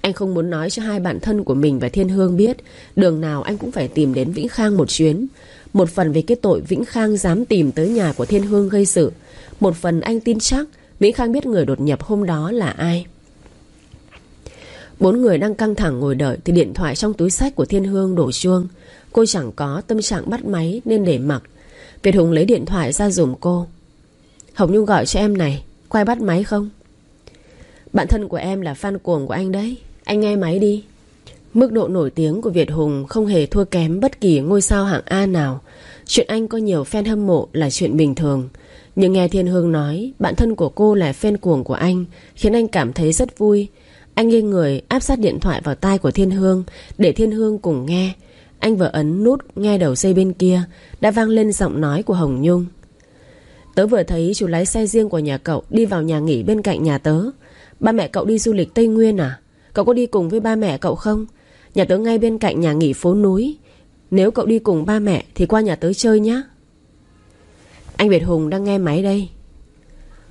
Anh không muốn nói cho hai bạn thân của mình và Thiên Hương biết, Đường nào anh cũng phải tìm đến Vĩnh Khang một chuyến. Một phần vì cái tội Vĩnh Khang dám tìm tới nhà của Thiên Hương gây sự, Một phần anh tin chắc Vĩnh Khang biết người đột nhập hôm đó là ai. Bốn người đang căng thẳng ngồi đợi Thì điện thoại trong túi sách của Thiên Hương đổ chuông. Cô chẳng có tâm trạng bắt máy Nên để mặc. Việt Hùng lấy điện thoại ra dùm cô. Hồng Nhung gọi cho em này, Quay bắt máy không Bạn thân của em là fan cuồng của anh đấy Anh nghe máy đi Mức độ nổi tiếng của Việt Hùng không hề thua kém bất kỳ ngôi sao hạng A nào. Chuyện anh có nhiều fan hâm mộ là chuyện bình thường. Nhưng nghe Thiên Hương nói, bạn thân của cô là fan cuồng của anh, khiến anh cảm thấy rất vui. Anh nghiêng người, áp sát điện thoại vào tai của Thiên Hương, để Thiên Hương cùng nghe. Anh vừa ấn nút, nghe đầu dây bên kia, đã vang lên giọng nói của Hồng Nhung. Tớ vừa thấy chú lái xe riêng của nhà cậu đi vào nhà nghỉ bên cạnh nhà tớ. Ba mẹ cậu đi du lịch Tây Nguyên à? Cậu có đi cùng với ba mẹ cậu không? Nhà tớ ngay bên cạnh nhà nghỉ phố núi. Nếu cậu đi cùng ba mẹ thì qua nhà tớ chơi nhé. Anh Việt Hùng đang nghe máy đây.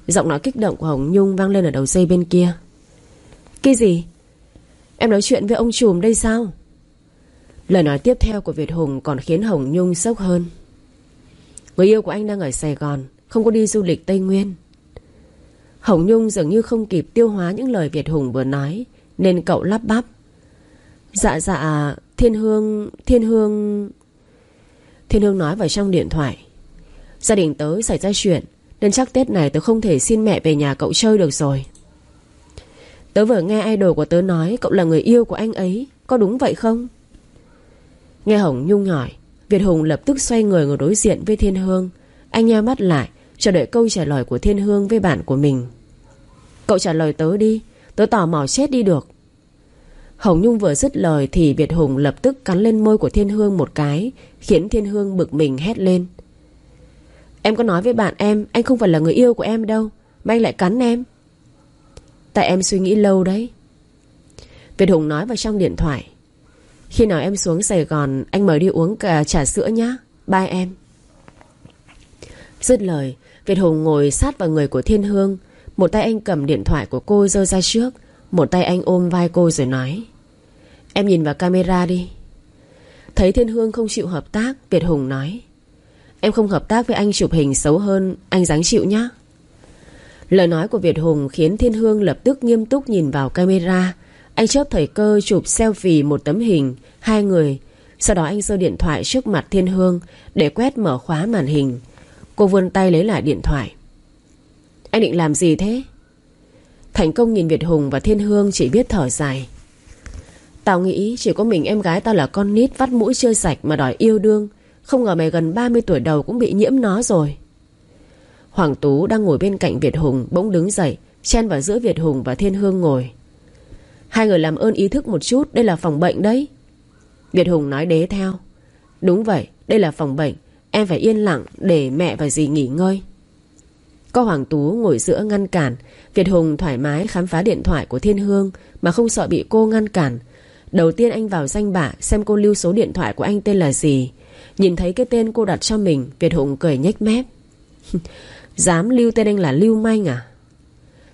Giọng nói kích động của Hồng Nhung vang lên ở đầu dây bên kia. Cái gì? Em nói chuyện với ông trùm đây sao? Lời nói tiếp theo của Việt Hùng còn khiến Hồng Nhung sốc hơn. Người yêu của anh đang ở Sài Gòn, không có đi du lịch Tây Nguyên. Hồng Nhung dường như không kịp tiêu hóa những lời Việt Hùng vừa nói, nên cậu lắp bắp. Dạ dạ, Thiên Hương, Thiên Hương... Thiên Hương nói vào trong điện thoại. Gia đình tớ xảy ra chuyện, nên chắc Tết này tớ không thể xin mẹ về nhà cậu chơi được rồi. Tớ vừa nghe idol của tớ nói cậu là người yêu của anh ấy, có đúng vậy không? Nghe Hồng Nhung hỏi, Việt Hùng lập tức xoay người ngồi đối diện với Thiên Hương. Anh nheo mắt lại, chờ đợi câu trả lời của Thiên Hương với bạn của mình. Cậu trả lời tớ đi, tớ tò mò chết đi được. Hồng Nhung vừa dứt lời thì Việt Hùng lập tức cắn lên môi của Thiên Hương một cái, khiến Thiên Hương bực mình hét lên. Em có nói với bạn em, anh không phải là người yêu của em đâu, mà anh lại cắn em. Tại em suy nghĩ lâu đấy. Việt Hùng nói vào trong điện thoại. Khi nào em xuống Sài Gòn, anh mời đi uống cả trà sữa nhá. Bye em. Dứt lời, Việt Hùng ngồi sát vào người của Thiên Hương. Một tay anh cầm điện thoại của cô rơi ra trước. Một tay anh ôm vai cô rồi nói. Em nhìn vào camera đi Thấy Thiên Hương không chịu hợp tác, Việt Hùng nói, Em không hợp tác với anh chụp hình xấu hơn, Anh dáng chịu nhá. Lời nói của Việt Hùng khiến Thiên Hương lập tức nghiêm túc nhìn vào camera Anh chớp thời cơ chụp selfie một tấm hình, Hai người Sau đó anh giơ điện thoại trước mặt Thiên Hương Để quét mở khóa màn hình Cô vươn tay lấy lại điện thoại Anh định làm gì thế Thành công nhìn Việt Hùng và Thiên Hương chỉ biết thở dài Tao nghĩ chỉ có mình em gái tao là con nít vắt mũi chưa sạch mà đòi yêu đương. Không ngờ mày gần 30 tuổi đầu cũng bị nhiễm nó rồi. Hoàng Tú đang ngồi bên cạnh Việt Hùng bỗng đứng dậy, chen vào giữa Việt Hùng và Thiên Hương ngồi. Hai người làm ơn ý thức một chút, đây là phòng bệnh đấy. Việt Hùng nói đế theo. Đúng vậy, đây là phòng bệnh, em phải yên lặng để mẹ và dì nghỉ ngơi. Có Hoàng Tú ngồi giữa ngăn cản, Việt Hùng thoải mái khám phá điện thoại của Thiên Hương mà không sợ bị cô ngăn cản. Đầu tiên anh vào danh bạ xem cô lưu số điện thoại của anh tên là gì. Nhìn thấy cái tên cô đặt cho mình, Việt Hùng cười nhếch mép. Dám lưu tên anh là Lưu Manh à?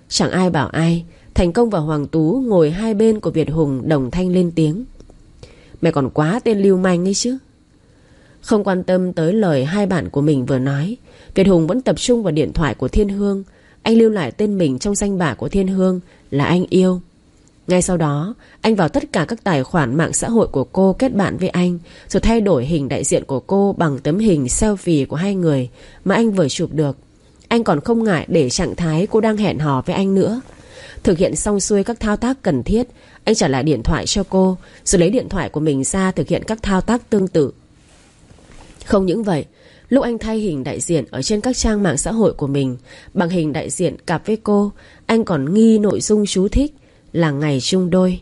Chẳng ai bảo ai, Thành Công và Hoàng Tú ngồi hai bên của Việt Hùng đồng thanh lên tiếng. Mày còn quá tên Lưu Manh ấy chứ. Không quan tâm tới lời hai bạn của mình vừa nói, Việt Hùng vẫn tập trung vào điện thoại của Thiên Hương. Anh lưu lại tên mình trong danh bạ của Thiên Hương là anh yêu. Ngay sau đó, anh vào tất cả các tài khoản mạng xã hội của cô kết bạn với anh, rồi thay đổi hình đại diện của cô bằng tấm hình selfie của hai người mà anh vừa chụp được. Anh còn không ngại để trạng thái cô đang hẹn hò với anh nữa. Thực hiện xong xuôi các thao tác cần thiết, anh trả lại điện thoại cho cô, rồi lấy điện thoại của mình ra thực hiện các thao tác tương tự. Không những vậy, lúc anh thay hình đại diện ở trên các trang mạng xã hội của mình bằng hình đại diện cặp với cô, anh còn nghi nội dung chú thích là ngày chung đôi.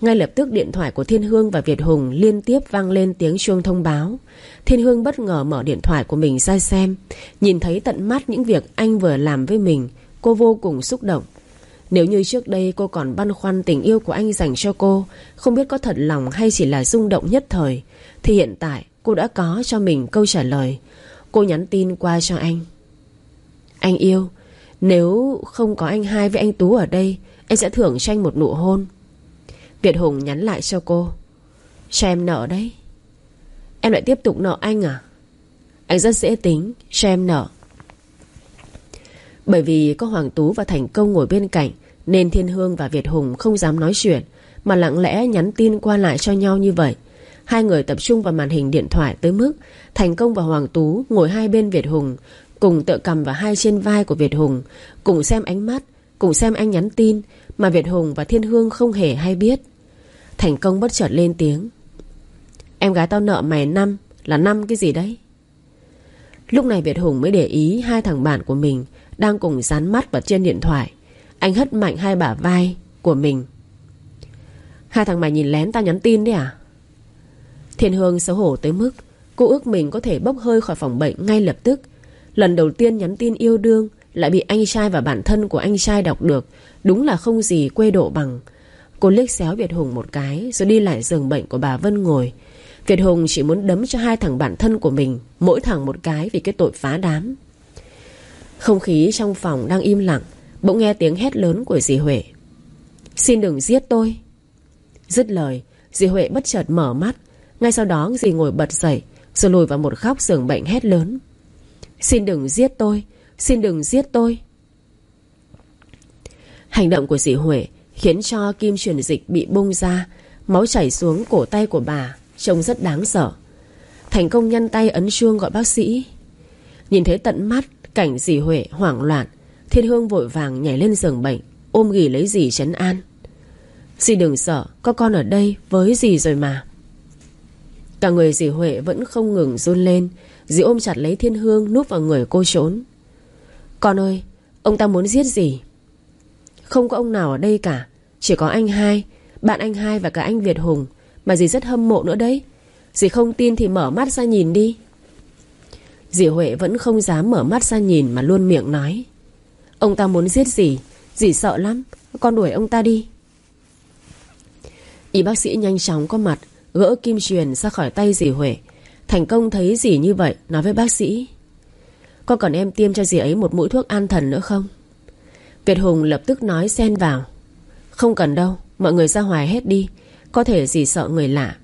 Ngay lập tức điện thoại của Thiên Hương và Việt Hùng liên tiếp vang lên tiếng chuông thông báo. Thiên Hương bất ngờ mở điện thoại của mình ra xem. Nhìn thấy tận mắt những việc anh vừa làm với mình, cô vô cùng xúc động. Nếu như trước đây cô còn băn khoăn tình yêu của anh dành cho cô, không biết có thật lòng hay chỉ là rung động nhất thời, thì hiện tại cô đã có cho mình câu trả lời. Cô nhắn tin qua cho anh. Anh yêu, nếu không có anh hai với anh Tú ở đây, anh sẽ thưởng cho anh một nụ hôn. Việt Hùng nhắn lại cho cô. Cho em nợ đấy. Em lại tiếp tục nợ anh à? Anh rất dễ tính Cho em nợ. Bởi vì có Hoàng Tú và Thành Công ngồi bên cạnh Nên Thiên Hương và Việt Hùng không dám nói chuyện Mà lặng lẽ nhắn tin qua lại cho nhau như vậy. Hai người tập trung vào màn hình điện thoại tới mức Thành Công và Hoàng Tú ngồi hai bên Việt Hùng, Cùng tựa cầm vào hai trên vai của Việt Hùng, Cùng xem ánh mắt, Cùng xem anh nhắn tin Mà Việt Hùng và Thiên Hương không hề hay biết. Thành Công bất chợt lên tiếng. Em gái tao nợ mày năm, Là năm cái gì đấy? Lúc này Việt Hùng mới để ý Hai thằng bạn của mình Đang cùng dán mắt vào trên điện thoại. Anh hất mạnh hai bả vai của mình. Hai thằng mày nhìn lén tao nhắn tin đấy à? Thiên Hương xấu hổ tới mức Cô ước mình có thể bốc hơi khỏi phòng bệnh ngay lập tức. Lần đầu tiên nhắn tin yêu đương, Lại bị anh trai và bản thân của anh trai đọc được, Đúng là không gì quê độ bằng. Cô liếc xéo Việt Hùng một cái, Rồi đi lại giường bệnh của bà Vân ngồi. Việt Hùng chỉ muốn đấm cho hai thằng bạn thân của mình, Mỗi thằng một cái vì cái tội phá đám. Không khí trong phòng đang im lặng, Bỗng nghe tiếng hét lớn của dì Huệ. Xin đừng giết tôi. Dứt lời, Dì Huệ bất chợt mở mắt ngay sau đó dì ngồi bật dậy, Rồi lùi vào một góc giường bệnh hét lớn. Xin đừng giết tôi, Xin đừng giết tôi. Hành động của dì Huệ Khiến cho kim truyền dịch bị bung ra, Máu chảy xuống cổ tay của bà, Trông rất đáng sợ. Thành công nhăn tay ấn chuông gọi bác sĩ. Nhìn thấy tận mắt, Cảnh dì Huệ hoảng loạn, Thiên Hương vội vàng nhảy lên giường bệnh, Ôm ghì lấy dì chấn an. Dì đừng sợ, Có con ở đây với dì rồi mà. Cả người dì Huệ vẫn không ngừng run lên. Dì ôm chặt lấy Thiên Hương, Núp vào người cô trốn. Con ơi, Ông ta muốn giết gì? Không có ông nào ở đây cả. Chỉ có anh hai, Bạn anh hai và cả anh Việt Hùng. Mà dì rất hâm mộ nữa đấy. Dì không tin thì mở mắt ra nhìn đi. Dì Huệ vẫn không dám mở mắt ra nhìn Mà luôn miệng nói. Ông ta muốn giết dì Dì sợ lắm. Con đuổi ông ta đi. Y bác sĩ nhanh chóng có mặt Gỡ kim truyền ra khỏi tay dì Huệ. Thành công thấy dì như vậy, Nói với bác sĩ. Có cần em tiêm cho dì ấy một mũi thuốc an thần nữa không? Việt Hùng lập tức nói xen vào. Không cần đâu, Mọi người ra ngoài hết đi, Có thể dì sợ người lạ.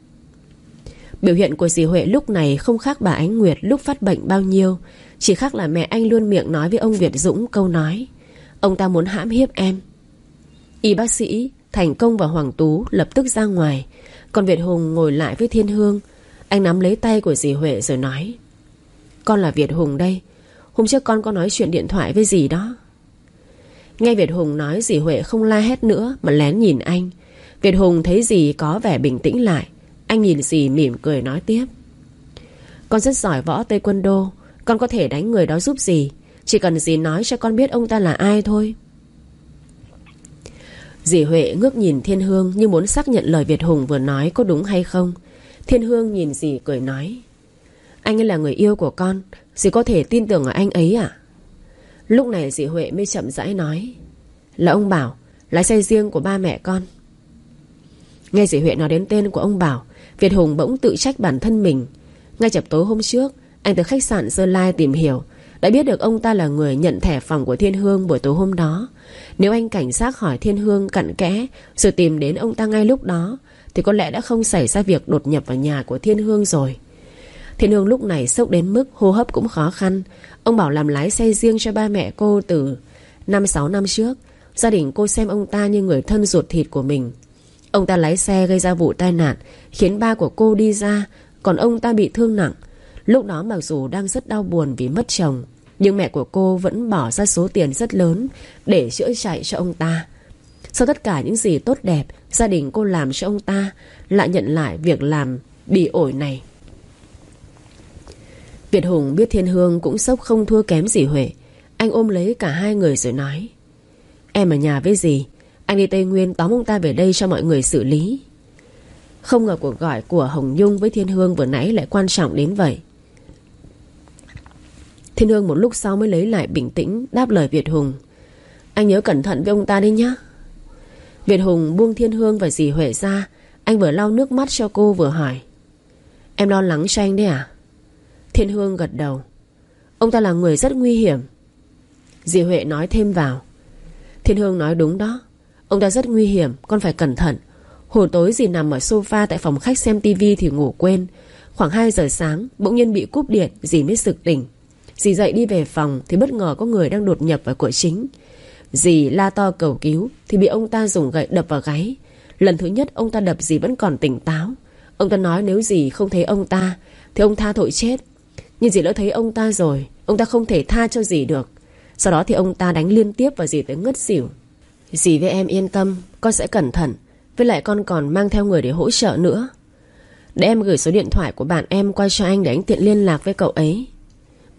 Biểu hiện của dì Huệ lúc này không khác bà Ánh Nguyệt lúc phát bệnh bao nhiêu, Chỉ khác là mẹ anh luôn miệng nói với ông Việt Dũng câu nói, Ông ta muốn hãm hiếp em. Y bác sĩ Thành Công và Hoàng Tú lập tức ra ngoài còn Việt Hùng ngồi lại với Thiên Hương. Anh nắm lấy tay của dì Huệ rồi nói, Con là Việt Hùng đây. Hôm trước con có nói chuyện điện thoại với dì đó. Nghe Việt Hùng nói dì Huệ không la hét nữa Mà lén nhìn anh. Việt Hùng thấy dì có vẻ bình tĩnh lại. Anh nhìn dì mỉm cười nói tiếp, Con rất giỏi võ Tây Quân Đô. Con có thể đánh người đó giúp dì. Chỉ cần dì nói cho con biết ông ta là ai thôi. Dì Huệ ngước nhìn Thiên Hương Như muốn xác nhận lời Việt Hùng vừa nói có đúng hay không. Thiên Hương nhìn dì cười nói, Anh ấy là người yêu của con, Dì có thể tin tưởng ở anh ấy à? Lúc này dì Huệ mới chậm rãi nói, Là ông Bảo, Lái xe riêng của ba mẹ con. Nghe dì Huệ nói đến tên của ông Bảo, Việt Hùng bỗng tự trách bản thân mình. Ngay chập tối hôm trước, Anh từ khách sạn Sơ Lai tìm hiểu đã biết được ông ta là người nhận thẻ phòng của Thiên Hương buổi tối hôm đó. Nếu anh cảnh sát hỏi Thiên Hương cặn kẽ Rồi tìm đến ông ta ngay lúc đó, Thì có lẽ đã không xảy ra việc đột nhập vào nhà của Thiên Hương rồi. Thiên Hương lúc này sốc đến mức hô hấp cũng khó khăn. Ông bảo làm lái xe riêng cho ba mẹ cô từ 5-6 năm trước. Gia đình cô xem ông ta như người thân ruột thịt của mình. Ông ta lái xe gây ra vụ tai nạn, Khiến ba của cô đi ra, Còn ông ta bị thương nặng. Lúc đó mặc dù đang rất đau buồn vì mất chồng, Nhưng mẹ của cô vẫn bỏ ra số tiền rất lớn Để chữa chạy cho ông ta. Sau tất cả những gì tốt đẹp Gia đình cô làm cho ông ta, Lại nhận lại việc làm bị ổi này. Việt Hùng biết Thiên Hương cũng sốc không thua kém gì Huệ. Anh ôm lấy cả hai người rồi nói, Em ở nhà với gì? Anh đi Tây Nguyên tóm ông ta về đây cho mọi người xử lý. Không ngờ cuộc gọi của Hồng Nhung với Thiên Hương vừa nãy lại quan trọng đến vậy. Thiên Hương một lúc sau mới lấy lại bình tĩnh, Đáp lời Việt Hùng. Anh nhớ cẩn thận với ông ta đi nhé Việt Hùng buông Thiên Hương và dì Huệ ra. Anh vừa lau nước mắt cho cô vừa hỏi, Em lo lắng cho anh đấy à? Thiên Hương gật đầu, Ông ta là người rất nguy hiểm. Dì Huệ nói thêm vào, Thiên Hương nói đúng đó, Ông ta rất nguy hiểm, Con phải cẩn thận. Hồi tối dì nằm ở sofa tại phòng khách xem tivi thì ngủ quên. Khoảng 2 giờ sáng, Bỗng nhiên bị cúp điện, Dì mới sực tỉnh. Dì dậy đi về phòng Thì bất ngờ có người đang đột nhập vào cửa chính. Dì la to cầu cứu Thì bị ông ta dùng gậy đập vào gáy. Lần thứ nhất ông ta đập dì vẫn còn tỉnh táo. Ông ta nói nếu dì không thấy ông ta Thì ông tha tội chết. Nhưng dì đã thấy ông ta rồi, Ông ta không thể tha cho dì được. Sau đó thì ông ta đánh liên tiếp vào dì tới ngất xỉu. Dì với em yên tâm, Con sẽ cẩn thận, Với lại con còn mang theo người để hỗ trợ nữa. Để em gửi số điện thoại của bạn em Qua cho anh để anh tiện liên lạc với cậu ấy.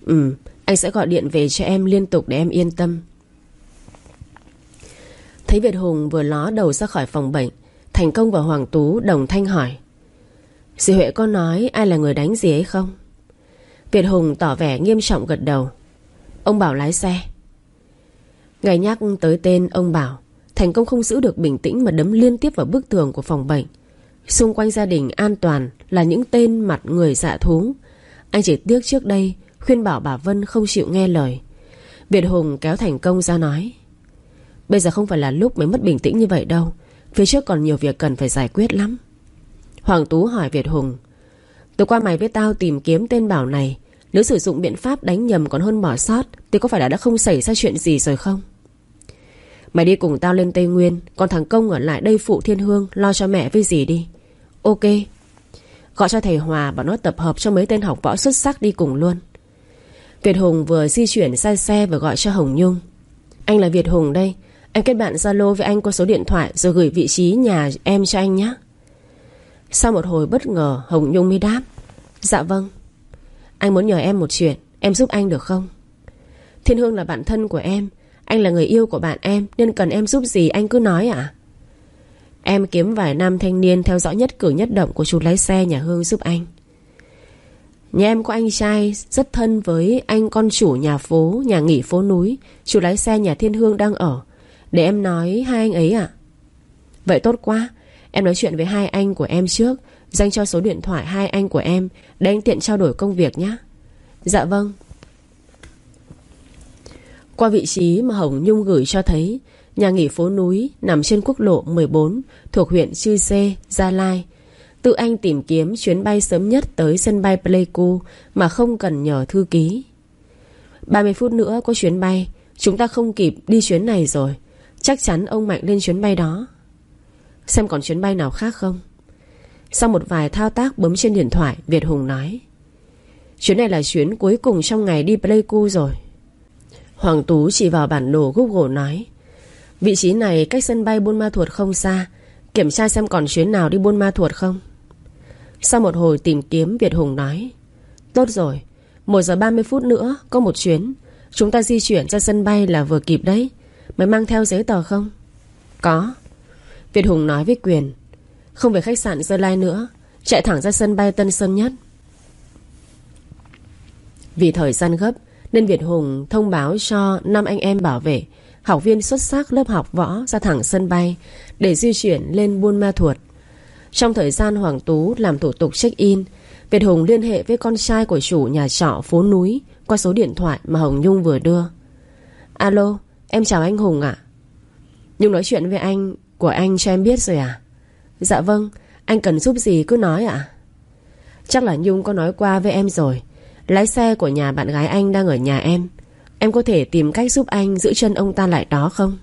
Ừ Anh sẽ gọi điện về cho em liên tục để em yên tâm. Thấy Việt Hùng vừa ló đầu ra khỏi phòng bệnh, Thành Công và Hoàng Tú đồng thanh hỏi, Dì Huệ có nói ai là người đánh gì ấy không? Việt Hùng tỏ vẻ nghiêm trọng gật đầu, Ông Bảo lái xe. Ngày nhắc tới tên ông Bảo, Thành công không giữ được bình tĩnh Mà đấm liên tiếp vào bức tường của phòng bệnh. Xung quanh gia đình an toàn Là những tên mặt người dạ thú. Anh chỉ tiếc trước đây Khuyên bảo bà Vân không chịu nghe lời. Việt Hùng kéo Thành công ra nói, Bây giờ không phải là lúc mới mất bình tĩnh như vậy đâu, Phía trước còn nhiều việc cần phải giải quyết lắm. Hoàng Tú hỏi Việt Hùng Tối qua mày với tao tìm kiếm tên Bảo này, Nếu sử dụng biện pháp đánh nhầm còn hơn bỏ sót Thì có phải là đã không xảy ra chuyện gì rồi không? Mày đi cùng tao lên Tây Nguyên, Còn thằng Công ở lại đây phụ thiên hương Lo cho mẹ với gì đi. Ok. Gọi cho thầy Hòa bảo nó tập hợp cho mấy tên học võ xuất sắc đi cùng luôn. Việt Hùng vừa di chuyển ra xe và gọi cho Hồng Nhung. Anh là Việt Hùng đây. Anh kết bạn Zalo với anh qua số điện thoại Rồi gửi vị trí nhà em cho anh nhé. Sau một hồi bất ngờ, Hồng Nhung mới đáp. Dạ vâng. Anh muốn nhờ em một chuyện, Em giúp anh được không? Thiên Hương là bạn thân của em. Anh là người yêu của bạn em, Nên cần em giúp gì anh cứ nói ạ. À? Em kiếm vài nam thanh niên Theo dõi nhất cử nhất động của chú lái xe nhà Hương giúp anh. Nhà em có anh trai rất thân với anh con chủ nhà phố, nhà nghỉ phố núi, chủ lái xe nhà Thiên Hương đang ở. Để em nói hai anh ấy ạ. Vậy tốt quá, em nói chuyện với hai anh của em trước, dành cho số điện thoại hai anh của em để anh tiện trao đổi công việc nhé. Dạ vâng. Qua vị trí mà Hồng Nhung gửi cho thấy, nhà nghỉ phố núi nằm trên quốc lộ 14 thuộc huyện Chư Sê, Gia Lai. Tự anh tìm kiếm chuyến bay sớm nhất tới sân bay Pleiku mà không cần nhờ thư ký. 30 phút nữa có chuyến bay, chúng ta không kịp đi chuyến này rồi. Chắc chắn ông Mạnh lên chuyến bay đó. Xem còn chuyến bay nào khác không? Sau một vài thao tác bấm trên điện thoại, Việt Hùng nói. Chuyến này là chuyến cuối cùng trong ngày đi Pleiku rồi. Hoàng Tú chỉ vào bản đồ Google nói. Vị trí này cách sân bay Buôn Ma Thuột không xa. Kiểm tra xem còn chuyến nào đi Buôn Ma Thuột không? Sau một hồi tìm kiếm, Việt Hùng nói, Tốt rồi 1 giờ 30 phút nữa, có một chuyến. Chúng ta di chuyển ra sân bay là vừa kịp đấy. Mày mang theo giấy tờ không? Có. Việt Hùng nói với Quyền, Không về khách sạn Gia Lai nữa, Chạy thẳng ra sân bay Tân Sơn Nhất. Vì thời gian gấp Nên Việt Hùng thông báo cho năm anh em bảo vệ, Học viên xuất sắc lớp học võ ra thẳng sân bay Để di chuyển lên Buôn Ma Thuột trong thời gian Hoàng Tú làm thủ tục check-in Việt Hùng liên hệ với con trai của chủ nhà trọ phố núi Qua số điện thoại mà Hồng Nhung vừa đưa. Alo, em chào anh Hùng ạ. Nhung nói chuyện với anh Của anh cho em biết rồi à? Dạ vâng, anh cần giúp gì cứ nói ạ. Chắc là Nhung có nói qua với em rồi. Lái xe của nhà bạn gái anh đang ở nhà em. Em có thể tìm cách giúp anh giữ chân ông ta lại đó không?